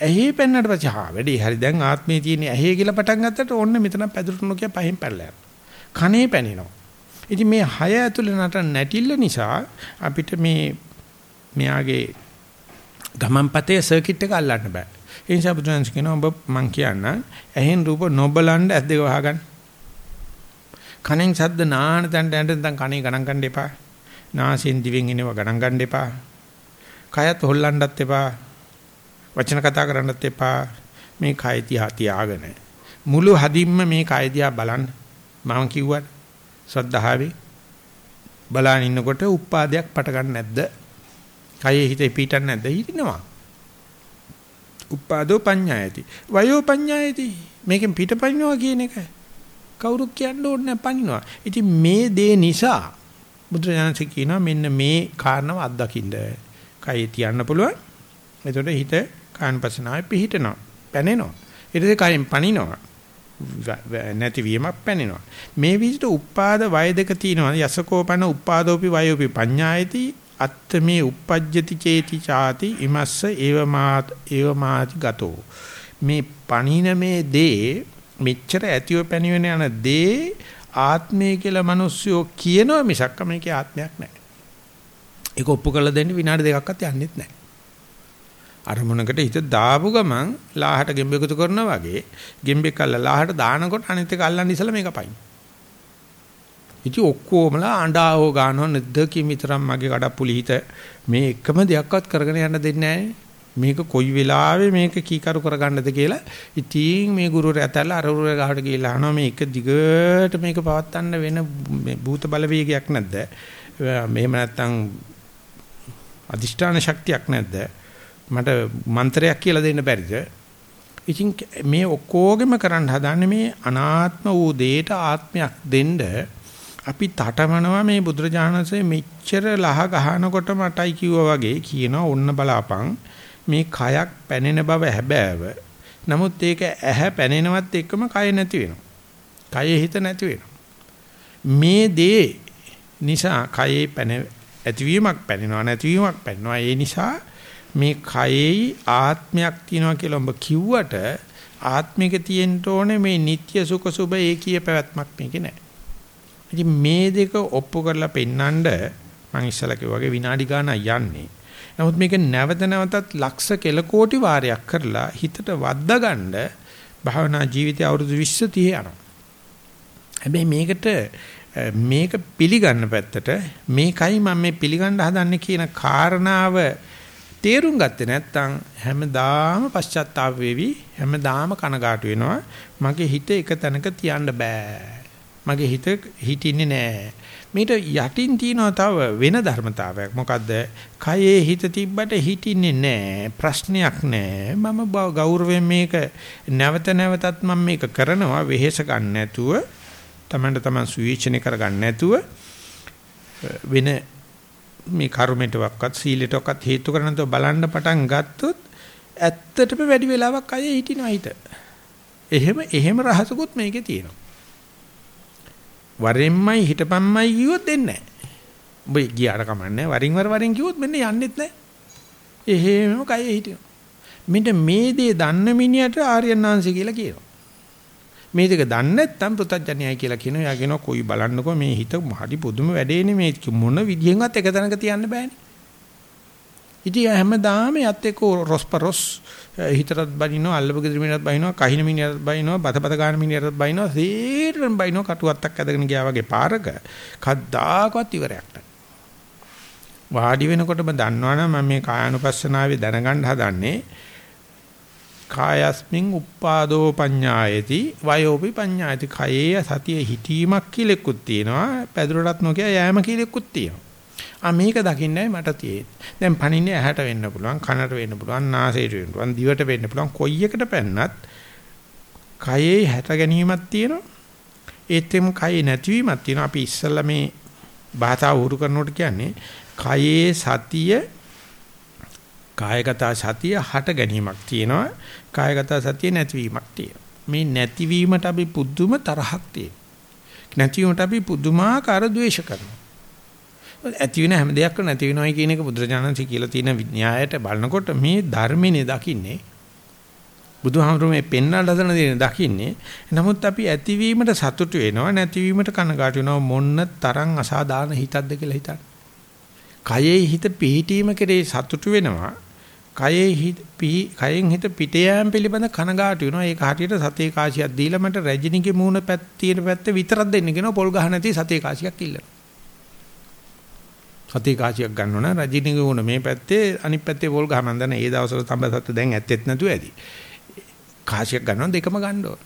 ඇහි පැන්නට පස්සේ හා වැඩි හරි දැන් ආත්මේ තියෙන ඇහි කියලා පටන් ගත්තට ඕන්න මෙතන පැදුරට නොකිය පහෙන් පැනලා යනවා. කනේ පැනෙනවා. ඉතින් මේ හය ඇතුලේ නට නැටිල්ල නිසා අපිට මේ මෙයාගේ ගමන්පතේ සර්කිට් එක අල්ලන්න බෑ. ඒ නිසා බුදුන්ස් කියනවා ඔබ මං කියන්න ඇහෙන් රූප නොබලන්න ඇස් දෙක වහගන්න. කනෙන් ශබ්ද නාන තැනට යන්න දැන් කනේ ගණන් ගන්න එපා. නාසයෙන් දිවෙන් එනව ගණන් ගන්න එපා. කයත් හොල්ලන්නත් එපා. වචන කතා කරන්නත් එපා. මේ කය තියා තියාගෙන මුළු හදින්ම මේ කය දිහා බලන්න. මම කිව්වා ශ්‍රද්ධාවේ බලන් ඉන්නකොට උපාදයක් පට ගන්න නැද්ද? කයේ හිත පිටින් නැද්ද? හිටිනවා. උපාදෝ පඤ්ඤායති. වයෝ පඤ්ඤායති. මේකෙන් පිටපඤ්ඤනවා කියන එක කවුරුත් කියන්න ඕනේ නැහැ පනිනවා. ඉතින් මේ දේ නිසා බුදුරජාණන්සේ කියනවා මෙන්න මේ කාරණාව අත්දකින්න. කය තියන්න පුළුවන්. එතකොට හිත කායනපසනාවේ පිහිටනවා. පැනෙනවා. ඊට පස්සේ කයෙන් පනිනවා. නැතිවීමක් පැනෙනවා. මේ විදිහට උපාද වය දෙක තියෙනවා. යසකෝපන උපාදෝපි වයෝපි පඤ්ඤායති අත්තමේ uppajjati චේති ചാති ඉමස්ස ඒවමාත ඒවමාති ගතෝ. මේ පණින මේ දේ මෙච්චර ඇතිව පැනිවෙන යන දේ ආත්මය කියලා මිනිස්සුયો කියනවා මිසක් මේකේ ආත්මයක් නැහැ. ඒක ඔප්පු කරලා දෙන්න විනාඩි දෙකක්වත් යන්නෙත් නැහැ. අරමුණකට හිත දාපු ගමන් ලාහට ගෙම්බෙකුතු කරනවා වගේ ගෙම්බෙක් අල්ලලා ලාහට දානකොට අනිත් එක අල්ලන්න ඉසලා මේක පයින්. ඉතින් ඔක්කොමලා අඬාවෝ ගන්නව නැද්ද විතරක් මගේ කඩප්පුලි හිත මේ එකම දෙයක්වත් කරගෙන යන්න දෙන්නේ නැහැ. මේක කොයි වෙලාවෙ මේක කීකරු කරගන්නද කියලා ඉතින් මේ ගුරුවරයා ඇතල්ලා අර ගුරුවරයා ගහට ගිහිල්ලා අහනවා මේක දිගට මේක පවත්වන්න වෙන භූත බලවේගයක් නැද්ද? මෙහෙම නැත්තම් අදිෂ්ඨාන ශක්තියක් නැද්ද? මට මන්ත්‍රයක් කියලා දෙන්න බැරිද? ඉතින් මේ ඔක්කොගෙම කරන්න හදන්නේ මේ අනාත්ම වූ දෙයට ආත්මයක් දෙන්න අපි තටමනවා මේ බුදුරජාණන්සේ මෙච්චර ලහ ගහනකොට මටයි කිව්වා වගේ කියනවා ඔන්න බලාපන්. මේ කයක් පැනෙන බව හැබෑව. නමුත් ඒක ඇහැ පැනෙනවත් එක්කම කය නැති වෙනවා. කයේ හිත නැති වෙනවා. මේ දේ නිසා කයේ පැන ඇතිවීමක් පැනෙනවා නැතිවීමක් පැනෙනවා. ඒ නිසා මේ කයේ ආත්මයක් තියෙනවා කියලා ඔබ කිව්වට ආත්මික තියෙන්න ඕනේ මේ නিত্য සුඛ සුබ ඒකීය පැවැත්මක් මේකේ නැහැ. ඉතින් මේ දෙක ඔප්පු කරලා පෙන්නඳ මම ඉස්සලා කිව්වා වගේ විනාඩි ගානක් යන්නේ. නමුත් මේක නැවත නැවතත් ලක්ෂ කෙල කෝටි වාරයක් කරලා හිතට වද්දා ගන්න භාවනා ජීවිතය අවුරුදු 20 30 යනවා. හැබැයි මේකට මේක පිළිගන්න පැත්තට මේකයි මම මේ පිළිගන්න හදන්නේ කියන කාරණාව තේරුම් ගත්තේ නැත්නම් හැමදාම පශ්චාත්තාප වෙවි හැමදාම කනගාටු වෙනවා. මගේ හිත එක තැනක තියන්න බෑ. මගේ හිත හිටින්නේ නෑ. මේට යටින් තියෙනවා තව වෙන ධර්මතාවයක්. මොකද්ද? කයේ හිත තිබ්බට හිටින්නේ නෑ. ප්‍රශ්නයක් නෑ. මම ගෞරවයෙන් මේක නැවත නැවතත් මම මේක කරනවා. වෙහෙස ගන්න නැතුව තමන්ට තමන් සුවීචනය කර ගන්න නැතුව වෙන මේ කර්මයටවත් සීලයටවත් හේතු කරනතෝ බලන්න පටන් ගත්තොත් ඇත්තටම වැඩි වෙලාවක් අය හිටිනවා හිත. එහෙම එහෙම රහසකුත් මේකේ තියෙනවා. වරෙන්මයි හිටපම්මයි කිව්වොත් දෙන්නේ නැහැ. ඔබ ගියාට කමන්නේ වරින් වර වරින් කිව්වොත් මෙන්න යන්නෙත් නැහැ. එහෙමම කය හිටිනවා. මෙන්න මේ දේ දන්න මිනිහට ආර්යනාංශ කියලා කියනවා. මේ දෙක දන්නේ නැත්නම් පෘතජ්ජනයයි කියලා කියනවා. යා කියනවා කොයි බලන්නකෝ මේ හිත හරි පුදුම වැඩේනේ මේ මොන විදියෙන්වත් එක තැනක තියන්න බෑනේ. ඉතින් හැමදාම යත් එක්ක රොස්පරොස් හිතටත් බනිනවා අල්ලපු ගෙදර මිනිහටත් බනිනවා කහින මිනිහටත් බනිනවා බතපත ගන්න මිනිහටත් බනිනවා සීරෙන් බනිනවා කටුවත්තක් ඇදගෙන ගියා වගේ පාරක කද්දාකවත් ඉවරයක් නැහැ. වාඩි වෙනකොටම දන්නවනම් මම මේ කායानुපස්සනාවේ දැනගන්න හදන්නේ කායස්මින් උප්පාදෝ පඤ්ඤායති වයෝපි පඤ්ඤායති කයේ සතිය හිතීමක් කියලෙකුත් තියෙනවා පැදුරටත් නොකිය යෑම කියලෙකුත් තියෙනවා ආ මේක දකින්නයි මට තියෙන්නේ. දැන් පණින්නේ ඇහැට වෙන්න පුළුවන් කනට වෙන්න පුළුවන් නාසයට වෙන්න පුළුවන් දිවට වෙන්න පුළුවන් කොයි එකට පැන්නත් කයේ හැට ගැනීමක් තියෙනවා. ඒත් එම කයේ නැතිවීමක් තියෙනවා. අපි ඉස්සල්ලා මේ භාෂාව උරු කරනකොට කියන්නේ කයේ සතිය කායගත සතිය හට ගැනීමක් තියෙනවා. කායගත සතිය නැතිවීමක් තියෙනවා. මේ නැතිවීමට අපි පුදුම තරහක් තියෙනවා. නැතිවීමට අපි පුදුමාකාර ද්වේෂ කරනවා. ඇති වෙන හැම දෙයක්ම නැති වෙනවයි කියන එක බුදුරජාණන්සේ කියලා තියෙන න්‍යායයට බලනකොට මේ ධර්මිනේ දකින්නේ බුදුහාමුදුරුවෝ මේ පෙන්වන්න හදන දේ දකින්නේ නමුත් අපි ඇතිවීමට සතුටු වෙනවා නැතිවීමට කනගාටු වෙනවා මොන්න තරම් අසාධාරණ හිතක්ද කියලා හිතන්න. කයේ හිත පිහිටීම කෙරේ සතුටු වෙනවා කයේ හිත කයෙන් හිත පිට යෑම පිළිබඳ කනගාටු වෙනවා. ඒක හරියට සතේ කාසියක් දීලා මට රජිනිගේ මූණ පැත්ත තියෙන පැත්ත විතරක් දෙන්න කියනවා. පොල් ගහ නැති සතේ කාසියක් ඉල්ලනවා. සතේ කාසියක් ගන්නවා නම් රජිනිගේ මූණ මේ පැත්තේ අනිත් පැත්තේ පොල් ගහ මන් දන්න ඒ දවස්වල තඹ සත්තු දැන් ඇත්තෙත් නැතුව ඇති. කාසියක් ගන්නවා දෙකම ගන්න ඕන.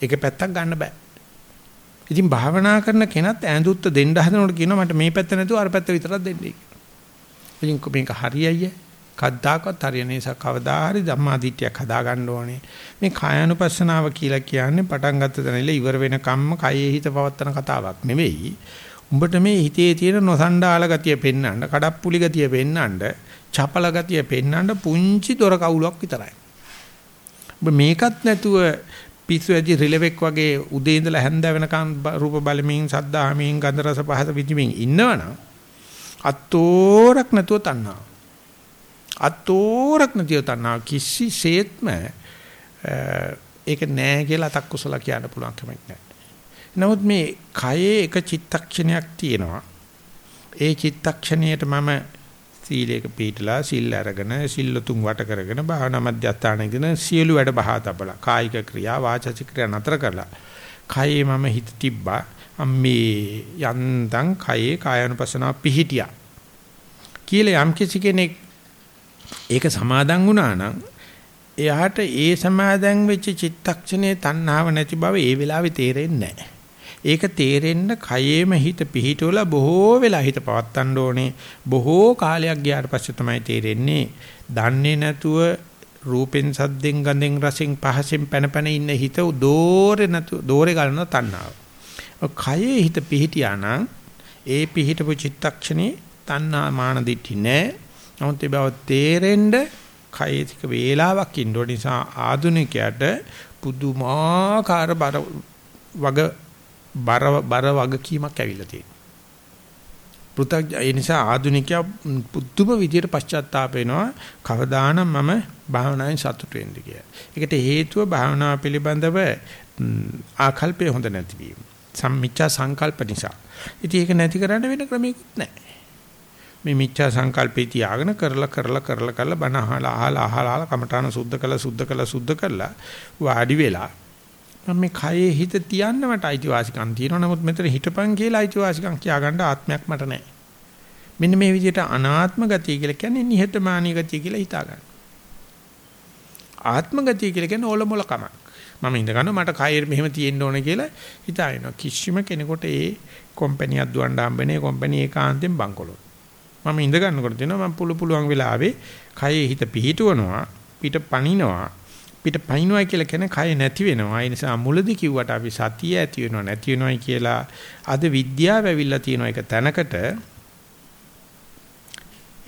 එක පැත්තක් ගන්න බෑ. ඉතින් භාවනා කරන කෙනත් ඈඳුත්ත දෙන්න හදනකොට කියනවා මට මේ පැත්ත නැතුව අර පැත්ත විතරක් දෙන්නයි. ඉතින් මේක හරියයි කද්දාකවත් හරියන්නේ නිසා කවදා හරි ධම්මාදිට්ඨියක් හදා ගන්න ඕනේ. මේ කායानुපස්සනාව කියලා කියන්නේ පටන් ගත්ත තැනilla ඉවර වෙන කම්ම කයේ හිත පවත්තන කතාවක් නෙවෙයි. උඹට මේ හිතේ තියෙන නොසණ්ඩාල ගතිය පෙන්වන්න, කඩප්පුලි ගතිය පෙන්වන්න, චපල ගතිය පෙන්වන්න පුංචි දොර කවුලක් විතරයි. ඔබ මේකත් නැතුව පිස්සු ඇදි රිලෙවෙක් වගේ උදේ ඉඳලා හැන්ද වෙනකන් රූප බලමින්, සද්ධාහමින්, ගන්ධ රස පහස විඳිමින් ඉන්නවනම් අතෝරක් නැතුව තණ්හාව අතෝරක් නැතිව තනවා කිසිසේත්ම ඒක නෑ කියලා අතක් කුසල කියන්න පුළුවන් කමක් නෑ. නමුත් මේ කයේ එක චිත්තක්ෂණයක් තියෙනවා. ඒ චිත්තක්ෂණයට මම සීලයක පිළිපදලා සිල් අරගෙන සිල්ලුතුන් වට කරගෙන භාවනා මධ්‍යස්ථානගෙන සියලු වැඩ බහා තබලා කායික ක්‍රියා වාචික ක්‍රියා නතර කරලා කයේ මම හිත තිබ්බා අම්මේ යන්තම් කයේ කායानुපසනාව පිහිටියා කියලා යම් කිසි කෙනෙක් ඒක සමාදන් වුණා නම් එයාට ඒ සමාදන් වෙච්ච චිත්තක්ෂණේ තණ්හාව නැති බව ඒ වෙලාවේ තේරෙන්නේ නැහැ. ඒක තේරෙන්න කයේම හිත පිහිටවලා බොහෝ වෙලා හිත පවත්තන්න ඕනේ. බොහෝ කාලයක් ගියාට පස්සේ තමයි තේරෙන්නේ. දන්නේ නැතුව රූපෙන් සද්දෙන් ගඳෙන් රසෙන් පහසෙන් පැන පැන ඉන්න හිත දෝරේ නැතු දෝරේ ගලන තණ්හාව. කයේ හිත පිහිටියා නම් ඒ පිහිටපු චිත්තක්ෂණේ තණ්හා මාන දිටි නැහැ. නමුත් ඒ බව තේරෙන්න කයිතික වේලාවක් ඉන්න නිසා ආදුනිකයට පුදුමාකාර බර වග බර බර වගකීමක් ඇවිල්ලා තියෙනවා. පෘථග් ඒ නිසා ආදුනිකයා පුදුම විදියට පශ්චාත්තාප වෙනවා කවදානම් මම භාවනාවෙන් සතුට වෙන්න කියලා. ඒකට හේතුව භාවනාව පිළිබඳව ආකල්පය හොඳ නැතිවීම. සම්මිච්ඡා සංකල්ප නිසා. ඉතින් ඒක නැති කරන්න වෙන ක්‍රමයක්වත් නැහැ. මේ මිච්ඡා සංකල්පේ තියාගෙන කරලා කරලා කරලා කරලා බණ අහලා අහලා අහලා කමඨාන සුද්ධ කළා සුද්ධ කළා සුද්ධ කළා වාඩි වෙලා මම මේ කයේ හිත තියන්න මට අයිතිවාසිකම් තියෙනවා. නමුත් මෙතන හිටපන් කියලා අයිතිවාසිකම් කියාගන්න ආත්මයක් මට නැහැ. මෙන්න මේ විදිහට අනාත්ම ගතිය කියලා කියන්නේ නිහතමානී ගතිය කියලා හිතා ගන්න. ආත්ම ගතිය කියලා කියන්නේ ඕලොමොල කමක්. මම ඉඳ ගන්නවා මට කයෙ මෙහෙම තියෙන්න ඕන කියලා හිතාගෙනවා. කිසිම කෙනෙකුට ඒ කම්පැනි එකක් දුවන්න හම්බෙන්නේ කම්පැනි ඒකාන්තයෙන් බංකොලොත්. මම ඉඳ ගන්නකොට තියෙනවා මම පුළු පුළුවන් වෙලාවේ කයේ හිත පිහිටවනවා පිට පනිනවා පිට පනිනවා කියලා කියන්නේ කය නැති වෙනවා. ඒ නිසා මුලදී කිව්වට අපි සතිය ඇති වෙනව නැති වෙනවයි කියලා අද විද්‍යාව ඇවිල්ලා තියෙන එක තැනකට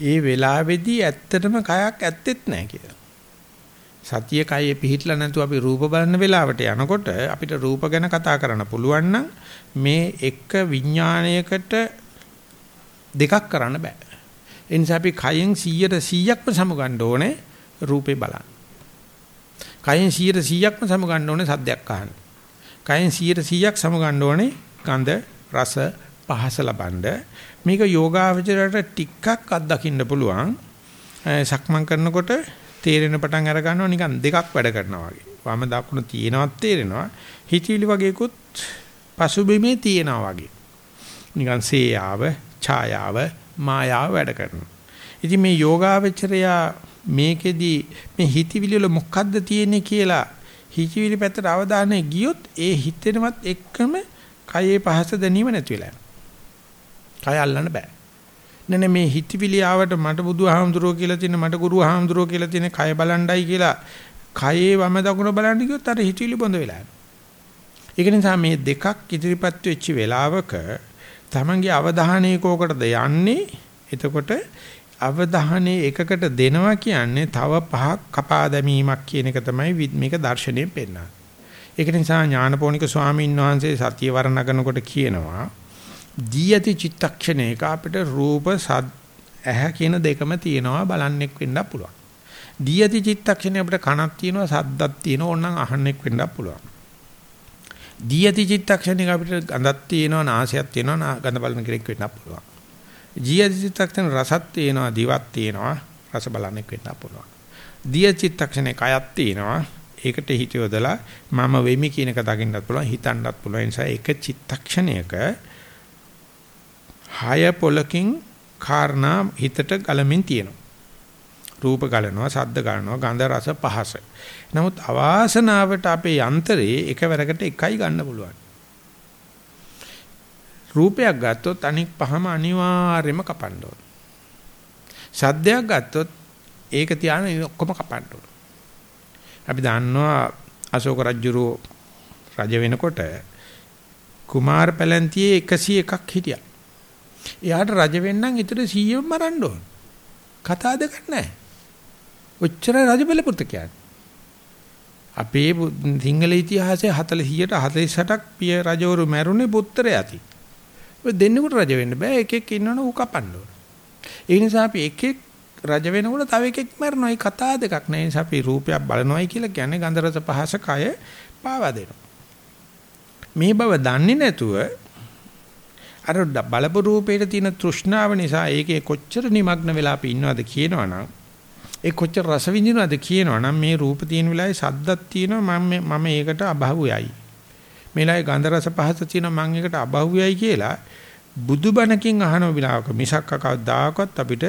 ඒ වෙලාවේදී ඇත්තටම කයක් ඇත්තෙත් නැහැ කියලා. සතිය කයේ පිහිටලා නැතුව අපි රූප බලන වෙලාවට යනකොට අපිට රූප ගැන කතා කරන්න පුළුවන් නම් මේ එක විඥාණයකට දෙකක් කරන්න බෑ. ඒ නිසා අපි කයෙන් 100ට 100ක්ම සමුගන්න ඕනේ රූපේ බලන්න. කයෙන් 100ට 100ක්ම සමුගන්න ඕනේ සද්දයක් අහන්න. කයෙන් 100ට 100ක් සමුගන්න ඕනේ ගඳ රස පහස ලබනද මේක යෝගාවචරයට ටිකක් අත්දකින්න පුළුවන්. සක්මන් කරනකොට තේරෙන පටන් අර ගන්නවා නිකන් දෙකක් වැඩ කරනවා වගේ. වම දකුණ තියෙනවත් තේරෙනවා. හිතවිලි වගේකුත් පසුබිමේ තියෙනවා වගේ. නිකන් සේයාව, ඡායාව, මායාව වැඩ කරනවා. ඉතින් මේ යෝගාවචරයා මේකෙදි මේ හිතවිලි වල මොකද්ද තියෙන්නේ කියලා හිතවිලි පැත්තට අවධානය ගියොත් ඒ හිතෙනවත් එක්කම කයේ පහස දැනීම නැති වෙලා යනවා. කය අල්ලන්න බෑ. නේ මේ හිතවිලි ආවට මට බුදුහාමුදුරුවෝ කියලා තියෙන මට ගුරුහාමුදුරුවෝ කියලා තියෙන කය බලණ්ඩයි කියලා කයේ වම දකුණ බලන්න ගියොත් අර හිතවිලි බොඳ වෙලා යනවා. ඒක නිසා මේ දෙකක් ඉදිරිපත් වෙච්ච වෙලාවක තමන්ගේ අවධානය කෝකටද යන්නේ එතකොට අවධානය එකකට දෙනවා කියන්නේ තව පහක් කපා දැමීමක් කියන එක තමයි මේක දර්ශනයෙන් පෙන්නන්නේ. ඒක නිසා ඥානපෝනික ස්වාමීන් වහන්සේ සතිය වර්ණනනකොට කියනවා දී ඇති චිත්තක්ෂණයක අපිට රූප සද් ඇහැ කියන දෙකම තියෙනවා බලන්නෙක් වෙන්න පුළුවන්. දී ඇති චිත්තක්ෂණය අපිට කනක් තියෙනවා සද්දක් තියෙනවා ඕනනම් අහන්නෙක් වෙන්න පුළුවන්. දී ඇති චිත්තක්ෂණයක අපිට ගඳක් තියෙනවා නාසයක් තියෙනවා ගඳ බලන කෙනෙක් වෙන්න පුළුවන්. ජී ඇති චිත්තක්ෂණ රසක් තියෙනවා දිවක් තියෙනවා රස බලන්නෙක් වෙන්න පුළුවන්. දී චිත්තක්ෂණේ කයක් තියෙනවා ඒකට හිත යොදලා මම වෙමි කියන එක දකින්නත් පුළුවන් හිතන්නත් පුළුවන් නිසා එක චිත්තක්ෂණයක හය පොලකින් කාරණා හිතට ගලමින් තියෙනවා. රූප ගලනවා, ශබ්ද ගලනවා, ගන්ධ රස පහස. නමුත් අවාසනාවට අපේ යන්ත්‍රයේ එකවරකට එකයි ගන්න පුළුවන්. රූපයක් ගත්තොත් අනික් පහම අනිවාර්යයෙන්ම කපන්න ඕන. ශබ්දයක් ගත්තොත් ඒක තියාගෙන ඔක්කොම කපන්න ඕන. අපි දන්නවා අශෝක රජුරෝ රජ වෙනකොට කුමාර පැලැන්තියේ 101ක් හිටියා. එයාට රජ වෙන්නම් ඊටර 100ම මරන්න ඕන. කතා දෙකක් නැහැ. ඔච්චර රජ බල පුත කියන්නේ. අපේ සිංහල ඉතිහාසයේ 40ට 48ක් පිය රජවරු මැරුණේ පුත්‍රය ඇති. ඔය දෙන්නෙකුට රජ වෙන්න බෑ එකෙක් ඉන්නවනේ ඌ කපන්න ඕන. ඒ නිසා අපි එකෙක් රජ වෙනකොට තව එකෙක් මැරෙනවා. ඒ කතා දෙකක් නෑ. ඒ නිසා අපි රූපයක් බලනවායි කියලා කියන්නේ ගන්ධ රස පහස කය පාවා දෙනවා. මේ බව දන්නේ නැතුව අර බලපු රූපේට තියෙන තෘෂ්ණාව නිසා ඒකේ කොච්චර নিমগ্ন වෙලා අපි ඉන්නවද කියනවනම් ඒ කොච්චර රස විඳිනවද කියනවනම් මේ රූප තියෙන වෙලාවේ සද්දක් තියෙනවා මම මම ඒකට අභව්‍යයි මේලාවේ ගන්ධ රස පහස තියෙනවා මම ඒකට අභව්‍යයි කියලා බුදුබණකින් අහන විලාවක මිසක් කවදාකවත් අපිට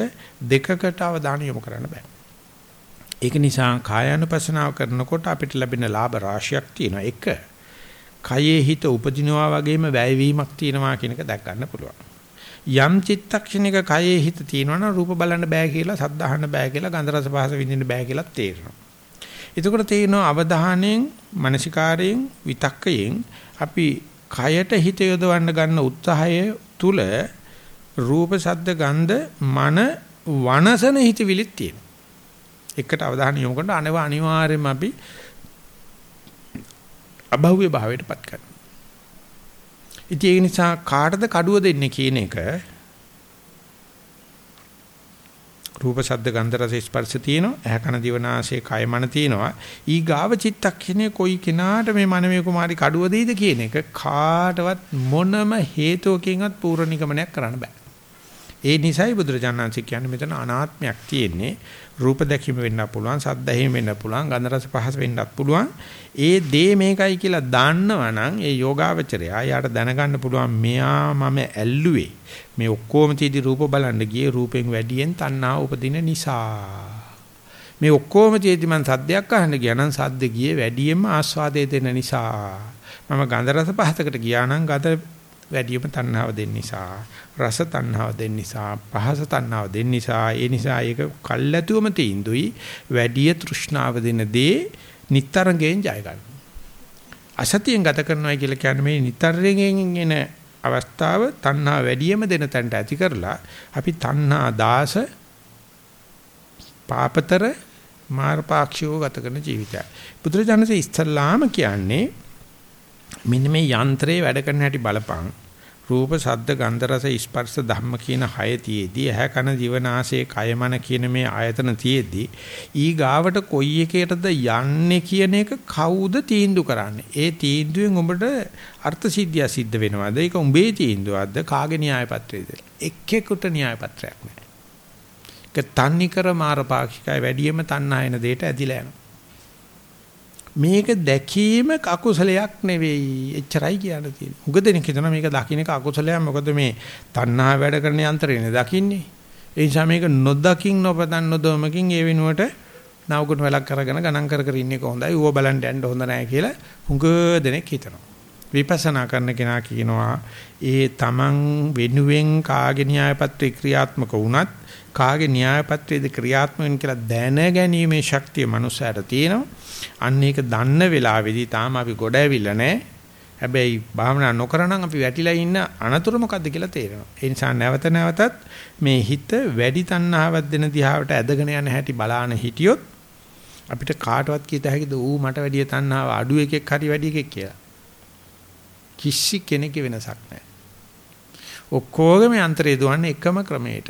දෙකකට අවධානය යොමු කරන්න බෑ ඒක නිසා කායानुපසනාව කරනකොට අපිට ලැබෙන ලාභ රාශියක් තියෙනවා එක කයේ හිත උපදිනවා වගේම වැයවීමක් තියෙනවා කියන එක දැක් ගන්න පුළුවන්. යම් චිත්තක්ෂණික කයේ හිත තියෙනවනම් රූප බලන්න බෑ කියලා, සද්ද අහන්න බෑ කියලා, ගන්ධ රස පහස විඳින්න බෑ කියලා තේරෙනවා. එතකොට තේරෙනවා අවධානයෙන්, මානසිකාරයෙන්, විතක්කයෙන් අපි කයට හිත යොදවන්න ගන්න උත්සාහය තුල රූප, සද්ද, ගන්ධ, මන වනසන හිතවිලිත් තියෙනවා. එකට අවධානය යොමු කරන අනිවාර්යයෙන්ම අපි අභව්‍ය භාවයටපත් කරනවා. ඉතින් ඒ නිසා කාටද කඩුව දෙන්නේ කියන එක රූප ශබ්ද ගන්ධ රස ස්පර්ශ තියෙනවා. ඇහ කන දිව නාසය කය මන තියෙනවා. ඊ ගාව චිත්තක්ෂණේ කොයි කෙනාට මේ මනමේ කුමාරි කඩුව දෙයිද කියන එක කාටවත් මොනම හේතුවකින්වත් පූර්ණ නිගමනයක් කරන්න බෑ. ඒ නිසයි බුදුරජාණන්සේ කියන්නේ මෙතන අනාත්මයක් තියෙන්නේ. රූප දැකීම වෙන්න පුළුවන්, සද්ද ඇහිම වෙන්න පුළුවන්, ගන්ධ රස පහස වෙන්නත් පුළුවන්. ඒ දේ මේකයි කියලා දන්නවනම් ඒ යෝගාවචරයා යාට දැනගන්න පුළුවන් මෙයා මම ඇල්ලුවේ. මේ ඔක්කොම තීදි රූප බලන්න ගියේ රූපෙන් වැඩියෙන් තණ්හා උපදින නිසා. මේ ඔක්කොම තීදි මං සද්දයක් අහන්න ගියා නම් සද්ද ගියේ වැඩියෙන්ම ආස්වාදයේ දෙන නිසා. මම ගන්ධ රස පහසකට ගියා නම් ගඳ වැඩිම තණ්හාව දෙන්න නිසා රස තණ්හාව දෙන්න නිසා පහස තණ්හාව දෙන්න නිසා ඒ නිසා ඒක කල්ැතුවම තීන්දුයි වැඩි තෘෂ්ණාව දෙන දේ නිතරගෙන් ජය ගන්න. අසතියෙන් ගත කරනවා කියලා කියන්නේ මේ නිතරගෙන් එන අවස්ථාව තණ්හා වැඩියම දෙන තැනට ඇති කරලා අපි තණ්හා දාස පාපතර මාර්පාක්ෂිකව ගත කරන ජීවිතය. බුදුරජාණන්සේ ඉස්සල්ලාම කියන්නේ මෙන්න මේ යන්ත්‍රේ වැඩ කරන හැටි බලපං. රූප ශබ්ද ගන්ධ රස ස්පර්ශ ධම්ම කියන හය තියේදී ඇහැ කන දිවනාසය කය මන කියන මේ ආයතන තියේදී ඊ ගාවට කොයි එකකටද යන්නේ කියන එක කවුද තීන්දුව කරන්නේ? ඒ තීන්දුවෙන් උඹට අර්ථ සිද්ධිය සිද්ධ වෙනවද? ඒක උඹේ තීන්දුවක්ද? කාගේ න්‍යාය පත්‍රයේද? එක්කෙකුට න්‍යාය පත්‍රයක් නැහැ ඒක තන්නිකර මාරපාක්ෂිකයි වැඩියෙන්ම තණ්හායන දෙයට ඇදිලා යනවා. මේක දැකීම අකුසලයක් නෙවෙයි. එච්චරයි කියන්න තියෙන්නේ. උග දෙනෙක් හිතනවා මේක දකින්න එක අකුසලයක්. මොකද මේ තණ්හා වැඩ කරන යන්ත්‍රයනේ දකින්නේ. ඒ නිසා මේක නොදකින් නොපතන් නොදොමකින් ඒ වෙනුවට නවගුණ වලක් කරගෙන ගණන් කර කර ඉන්නේ කොහොඳයි. ඌව බලන්න යන්න හොඳ නැහැ කියලා උග දෙනෙක් හිතනවා. විපස්සනා කරන කෙනා කියනවා ඒ තමන් වෙනුවෙන් කාගේ න්‍යායපත්‍රේ ක්‍රියාත්මක වුණත් කාගේ න්‍යායපත්‍රයේද ක්‍රියාත්මක වෙන කියලා දැන ගැනීමේ ශක්තිය මනුස්සයාට තියෙනවා. අන්න ඒක දන්න වෙලාවේදී තාම අපි ගොඩ ඇවිල්ලා නැහැ. හැබැයි භාවනා නොකරනම් අපි වැටිලා ඉන්න අනතුරු මොකද්ද කියලා තේරෙනවා. ඒ නිසා නැවත නැවතත් මේ හිත වැඩි තණ්හාවක් දෙන දිහාවට ඇදගෙන යන හැටි බලාන හිටියොත් අපිට කාටවත් කීත හැකිද ඌ මට වැඩි තණ්හාව අඩු එකෙක් හරි වැඩි එකෙක් කියලා. කිසි කෙනෙක් වෙනසක් නැහැ. ඔක්කොගේම යන්ත්‍රය දුවන්නේ එකම ක්‍රමයට.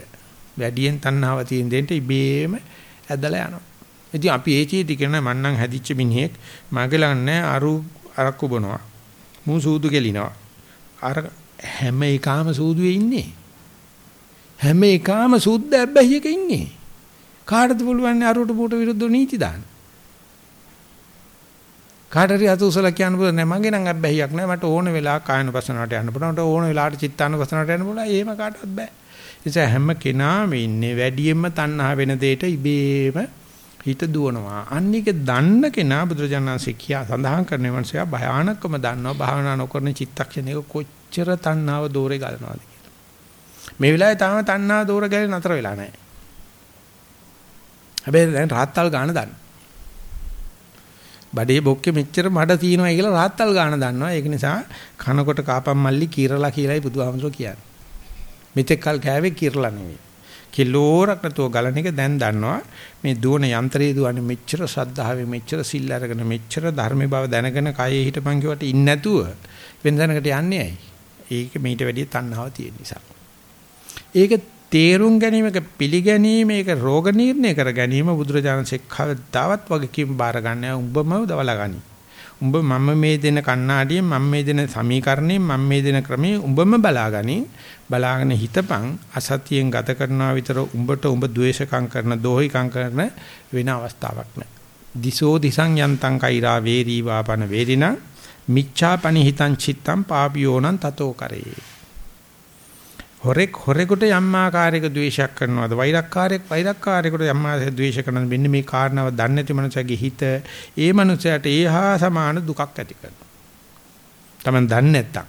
වැඩියෙන් තණ්හාව තියෙන දෙන්න ඉබේම ඇදලා යනවා. ඉතින් අපි ඒචීදි කියන මන්නම් හැදිච්ච මිනිහෙක් මගේ ළඟ නැහැ අරු අරක්කු බොනවා. මූ සූදු කෙලිනවා. අර හැම එකාම සූදුවේ ඉන්නේ. හැම එකාම සුද්ධ ඇබ්බැහියක ඉන්නේ. කාටද පුළුවන් අරුවට පුට විරුද්ධව නීති දාන්න? කාටරි අත උසලා කියන්න පුළුවන් නෑ මගේ නම් අබ්බැහියක් නෑ මට ඕන වෙලාවක කායන පසනාවට යන්න පුළුවන් මට ඕන වෙලාවට චිත්තාන පසනාවට යන්න පුළුවන් එහෙම කාටවත් බෑ. ඒ නිසා හැම කෙනාම ඉන්නේ වැඩියෙන්ම තණ්හා වෙන දෙයට ඉබේම හිත දුවනවා. අන්න එක දන්න කෙනා බුදුරජාණන්සේ කියා සඳහන් කරන මනුස්සයා භයානකම දන්නවා භාවනා නොකරන චිත්තක්ෂණයක කොච්චර තණ්හාව දෝරේ ගලනවාද කියලා. මේ වෙලාවේ තාම තණ්හා දෝර ගැලේ නතර වෙලා නැහැ. හැබැයි දැන් රාත්තල් ගාන දන්න. බඩේ බොක්කේ මෙච්චර මඩ තියෙනවා කියලා රාත්තල් ගාන දන්නවා. ඒක නිසා කනකොට කාපම් මල්ලි කීරලා කියලායි බුදුහාමුදුරුවෝ කියන්නේ. මෙතෙක් කල් කෑවේ කිරලා නෙවෙයි. කිලෝරක් නැතුව ගලන එක දැන් දන්නවා මේ දුවන යන්ත්‍රයේ දුවන්නේ මෙච්චර ශ්‍රද්ධාවෙන් මෙච්චර සිල් අරගෙන මෙච්චර ධර්මේ බව දැනගෙන කයේ හිටපන් කිව්වට ඉන්නේ නැතුව වෙන දැනකට යන්නේ ඇයි? ඒක මීට වැඩිය තණ්හාව තියෙන නිසා. ඒක තේරුම් ගැනීමක පිළිගැනීම ඒක රෝග නිర్ణය කර ගැනීම බුදුරජාණන්සේ කවදාවත් වගකීම් බාර ගන්න උඹම දවලා ගනි. උඹ මම මේ දෙන කණ්ණාඩියෙන් මම මේ දෙන සමීකරණයෙන් මම මේ දෙන ක්‍රමයේ උඹම බලාගනි බලාගෙන හිතපන් අසතියෙන් ගත කරනවා විතර උඹට උඹ ද්වේෂකම් කරන දෝහිකම් කරන වෙන අවස්ථාවක් නැහැ. දිසෝ දිසං යන්තං කෛරා වේරී වාපන වේරිණ මිච්ඡාපනි හිතං චිත්තං පාපියෝනං තතෝ කරේ. හොරෙක් හොරෙකුට යම් ආකාරයක ද්වේෂයක් කරනවාද වෛරක්කාරයෙක් වෛරක්කාරයෙකුට යම් ආකාරයක ද්වේෂ කරනවාද මෙන්න මේ කාරණාව දන්නේ නැති මනුස්සයාගේ හිත ඒ මනුස්සයාට ඒහා සමාන දුකක් ඇති කරනවා. Taman දන්නේ නැත්තම්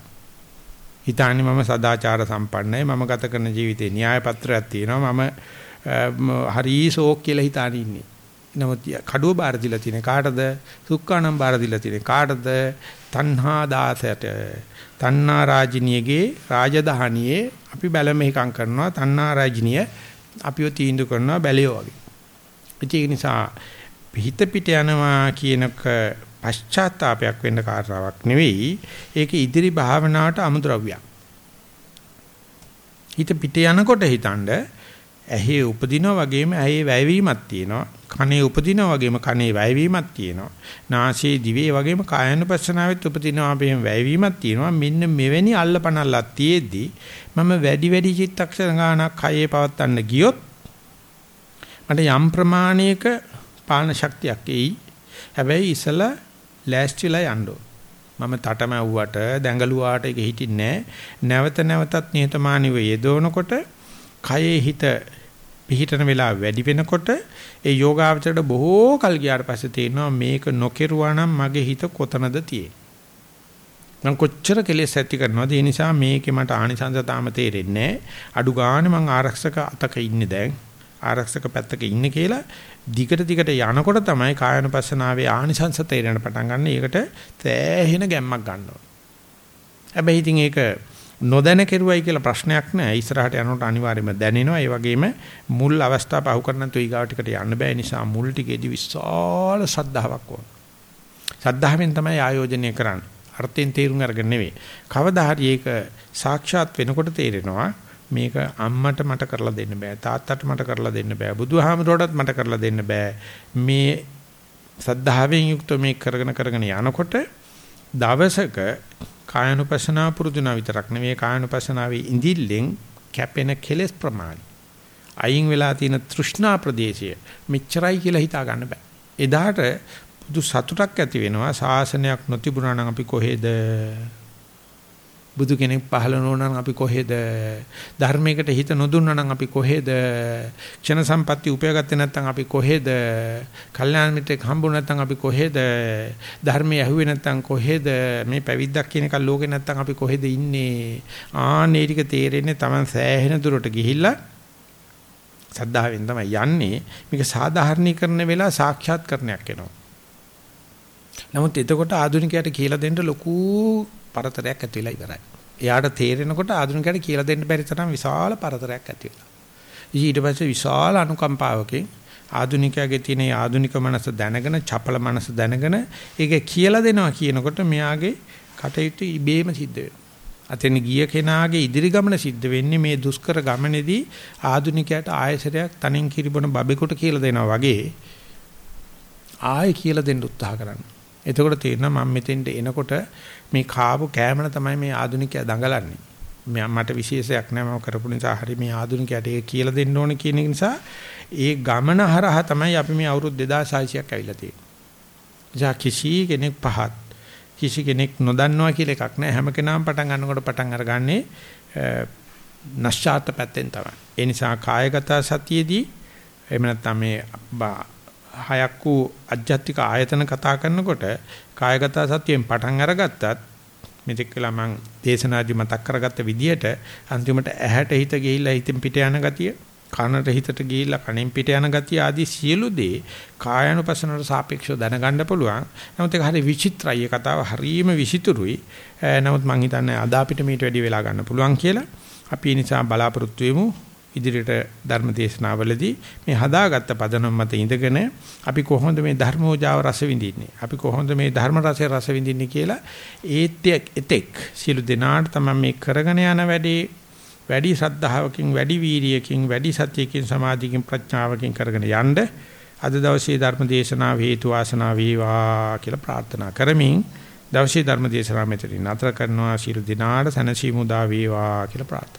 හිතන්නේ මම සදාචාර සම්පන්නයි මම ගත කරන ජීවිතේ න්‍යාය පත්‍රයක් තියෙනවා මම හරි ෂෝක් කියලා හිතාන ඉන්නේ. නමුත් කඩුව බාර දීලා තියෙන කාටද? සුක්කානම් බාර දීලා තියෙන කාටද? තණ්හා දාසයට. තණ්හා රාජිනියගේ රාජධානියේ අපි බැලමෙහිකම් කරනවා. තණ්හා රාජිනිය අපිව තීන්දුව කරනවා බැලියෝ වගේ. ඒ නිසා හිත පිට යනවා කියනක පශ්චාත්තාවයක් වෙන්න කාරණාවක් නෙවෙයි. ඒක ඉදිරි භාවනාවට අමුද්‍රව්‍යයක්. හිත පිට යනකොට හිතනද ඇහි උපදිනා වගේම ඇහි වැයවීමක් තියෙනවා. කනේ උපදිනා වගේම කනේ වැයවීමක් තියෙනවා. නාසයේ දිවේ වගේම කායानुපස්සනාවෙත් උපදිනා වගේම වැයවීමක් තියෙනවා. මෙන්න මෙවැනි අල්ලපනල්ලක් තියේදී මම වැඩි වැඩි චිත්තක්ෂණ ගානක් කයේ පවත්තන්න ගියොත් මට යම් ප්‍රමාණයක පාලන ශක්තියක් එයි. හැබැයි ඉසලා ලෑස්තිලා යන්න මම තටමැව්වට දැඟලුවාට ඒක හිටින්නේ නැවත නැවතත් නිහතමානීව යෙදවනකොට කයේ හිත පිහිටන වෙලාව වැඩි වෙනකොට ඒ යෝගාවචරයට බොහෝ කල් ගියාට පස්සේ තේරෙනවා මේක නොකිරුවා නම් මගේ හිත කොතනද තියෙන්නේ මම කොච්චර කෙලෙස් ඇති කරනවද ඒ නිසා මේකේ මට ආනිසංස තාම තේරෙන්නේ අඩු ගානේ මං ආරක්ෂක අතක ඉන්නේ දැන් ආරක්ෂක පැත්තක ඉන්නේ කියලා දිගට දිගට යනකොට තමයි කායනුපස්සනාවේ ආනිසංස තේරෙන පටන් ගන්න. ඒකට තෑහෙන ගැම්මක් ගන්නවා. හැබැයි ඉතින් ඒක නොදැන කෙරුවයි කියලා ප්‍රශ්නයක් නෑ. ඉස්සරහට යනකොට අනිවාර්යයෙන්ම දැනෙනවා. ඒ වගේම මුල් අවස්ථා පහු කරන්න තු ඊගාටිකට යන්න බෑ. නිසා මුල් ටිකේදී විශාල ශ්‍රද්ධාවක් ඕන. ශ්‍රද්ධාවෙන් තමයි ආයෝජනය කරන්නේ. අර්ථයෙන් තේරුම් අරගෙන නෙවෙයි. කවදා හරි ඒක සාක්ෂාත් වෙනකොට තේරෙනවා මේක අම්මට මට කරලා දෙන්න බෑ තාත්තට මට කරලා දෙන්න බෑ බුදුහාමුදුරටත් මට කරලා දෙන්න බෑ මේ සද්ධාවෙන් යුක්ත මේ කරගෙන කරගෙන යනකොට දවසක කායනුපසනාව පුරුදුනා විතරක් නෙවෙයි. කායනුපසනාවේ ඉඳිල්ලෙන් කැපෙන කෙලෙස් ප්‍රමාණය. අයින් වෙලා තියෙන තෘෂ්ණා ප්‍රදේශය මෙච්චරයි කියලා හිතා ගන්න බෑ. එදාට බුදු සතුටක් ඇති වෙනවා. ශාසනයක් නොතිබුණා නම් අපි කොහෙද? බුදු කෙනෙක් පහළ නොවන අපි කොහෙද? ධර්මයකට හිත නොදුන්නා නම් අපි කොහෙද? ක්ෂණ සම්පatti උපයාගත්තේ නැත්නම් අපි කොහෙද? කල්යාණ මිත්‍රෙක් හම්බුනේ නැත්නම් අපි කොහෙද? ධර්මයේ ඇහුවේ නැත්නම් කොහෙද? මේ පැවිද්දක් කියන එක ලෝකේ නැත්නම් අපි කොහෙද ඉන්නේ? ආන්නේ ටික තේරෙන්නේ Taman සෑහෙන දුරට ගිහිල්ලා සද්ධාවෙන් තමයි යන්නේ. මේක සාධාරණීකරණ වෙලා සාක්ෂාත්කරණයක් එනවා නමුත් එතකොට ආධුනිකයට කියලා දෙන්න ලොකු පරතරයක් ඇති වෙලා ඉවරයි. එයාට තේරෙනකොට ආධුනිකයට කියලා දෙන්න බැරි තරම් විශාල පරතරයක් ඇති වෙලා. ඊට පස්සේ විශාල අනුකම්පාවකින් ආධුනිකයාගේ තියෙන ආධුනික මනස දැනගෙන, චපල මනස දැනගෙන ඒක කියලා දෙනවා කියනකොට මෙයාගේ කටයුතු ඉබේම සිද්ධ වෙනවා. අතෙන් ගිය කෙනාගේ ඉදිරි ගමන සිද්ධ වෙන්නේ මේ දුෂ්කර ගමනේදී ආධුනිකයාට ආයසරයක් තනින් කිරිබොන බබෙකුට කියලා දෙනවා වගේ ආයෙ කියලා දෙන්න උත්සාහ කරනවා. එතකොට තේරෙනවා මම මෙතෙන්ට එනකොට මේ කාපු කෑමන තමයි මේ ආදුනිකයා දඟලන්නේ. මට විශේෂයක් නැහැ මම කරපු නිසා හරි මේ ආදුනිකයාට ඒක කියලා දෙන්න ඕන කියන නිසා ඒ ගමන හරහා තමයි අපි මේ අවුරුදු 2600ක් ඇවිල්ලා තියෙන්නේ. ජා කිසි කෙනෙක් පහත් කිසි කෙනෙක් නොදන්නවා කියලා එකක් නැහැ. හැම කෙනාම පටන් ගන්නකොට පටන් අරගන්නේ නැශ්චාත පැත්තෙන් තමයි. ඒ නිසා කායගත සතියේදී එහෙම නැත්නම් මේ හයක් වූ අධ්‍යාත්මික ආයතන කතා කරනකොට කායගත සතියෙන් පටන් අරගත්තත් මෙතෙක් වෙලා මම දේශනාදි මතක් කරගත්ත විදිහට අන්තිමට ඇහැට හිත ගිහිල්ලා හිතෙන් පිට යන ගතිය කනට හිතට ගිහිල්ලා කනෙන් පිට යන ගතිය ආදී සියලු දේ කායानुපසනට සාපේක්ෂව දැනගන්න පුළුවන්. නමුත් ඒක හරි විචිත්‍රයි. කතාව හරිම විචිතුරුයි. නමුත් මම හිතන්නේ අද අපිට මේට වැඩි වෙලා ගන්න පුළුවන් කියලා. අපි ඒ නිසා බලාපොරොත්තු වෙමු ඉදිරියට ධර්ම දේශනාවලදී මේ හදාගත්ත පදනම මත ඉඳගෙන අපි කොහොමද මේ ධර්මෝජාව රස විඳින්නේ? අපි කොහොමද මේ ධර්ම රසය රස විඳින්නේ කියලා ඒත්‍යක් එතෙක් සියලු දෙනාට තමයි මේ කරගෙන යන වැඩේ. වැඩි ශ්‍රද්ධාවකින් වැඩි වීරියකින් වැඩි සත්‍යකින් සමාධියකින් ප්‍රඥාවකින් කරගෙන යන්න අද දවසේ ධර්ම දේශනාව හේතු වාසනා වේවා කියලා ප්‍රාර්ථනා කරමින් දවසේ ධර්ම දේශනාව මෙතනින් නතර කරනවා. ශිරු දිනාට සනසීමු දා වේවා කියලා ප්‍රාර්ථනා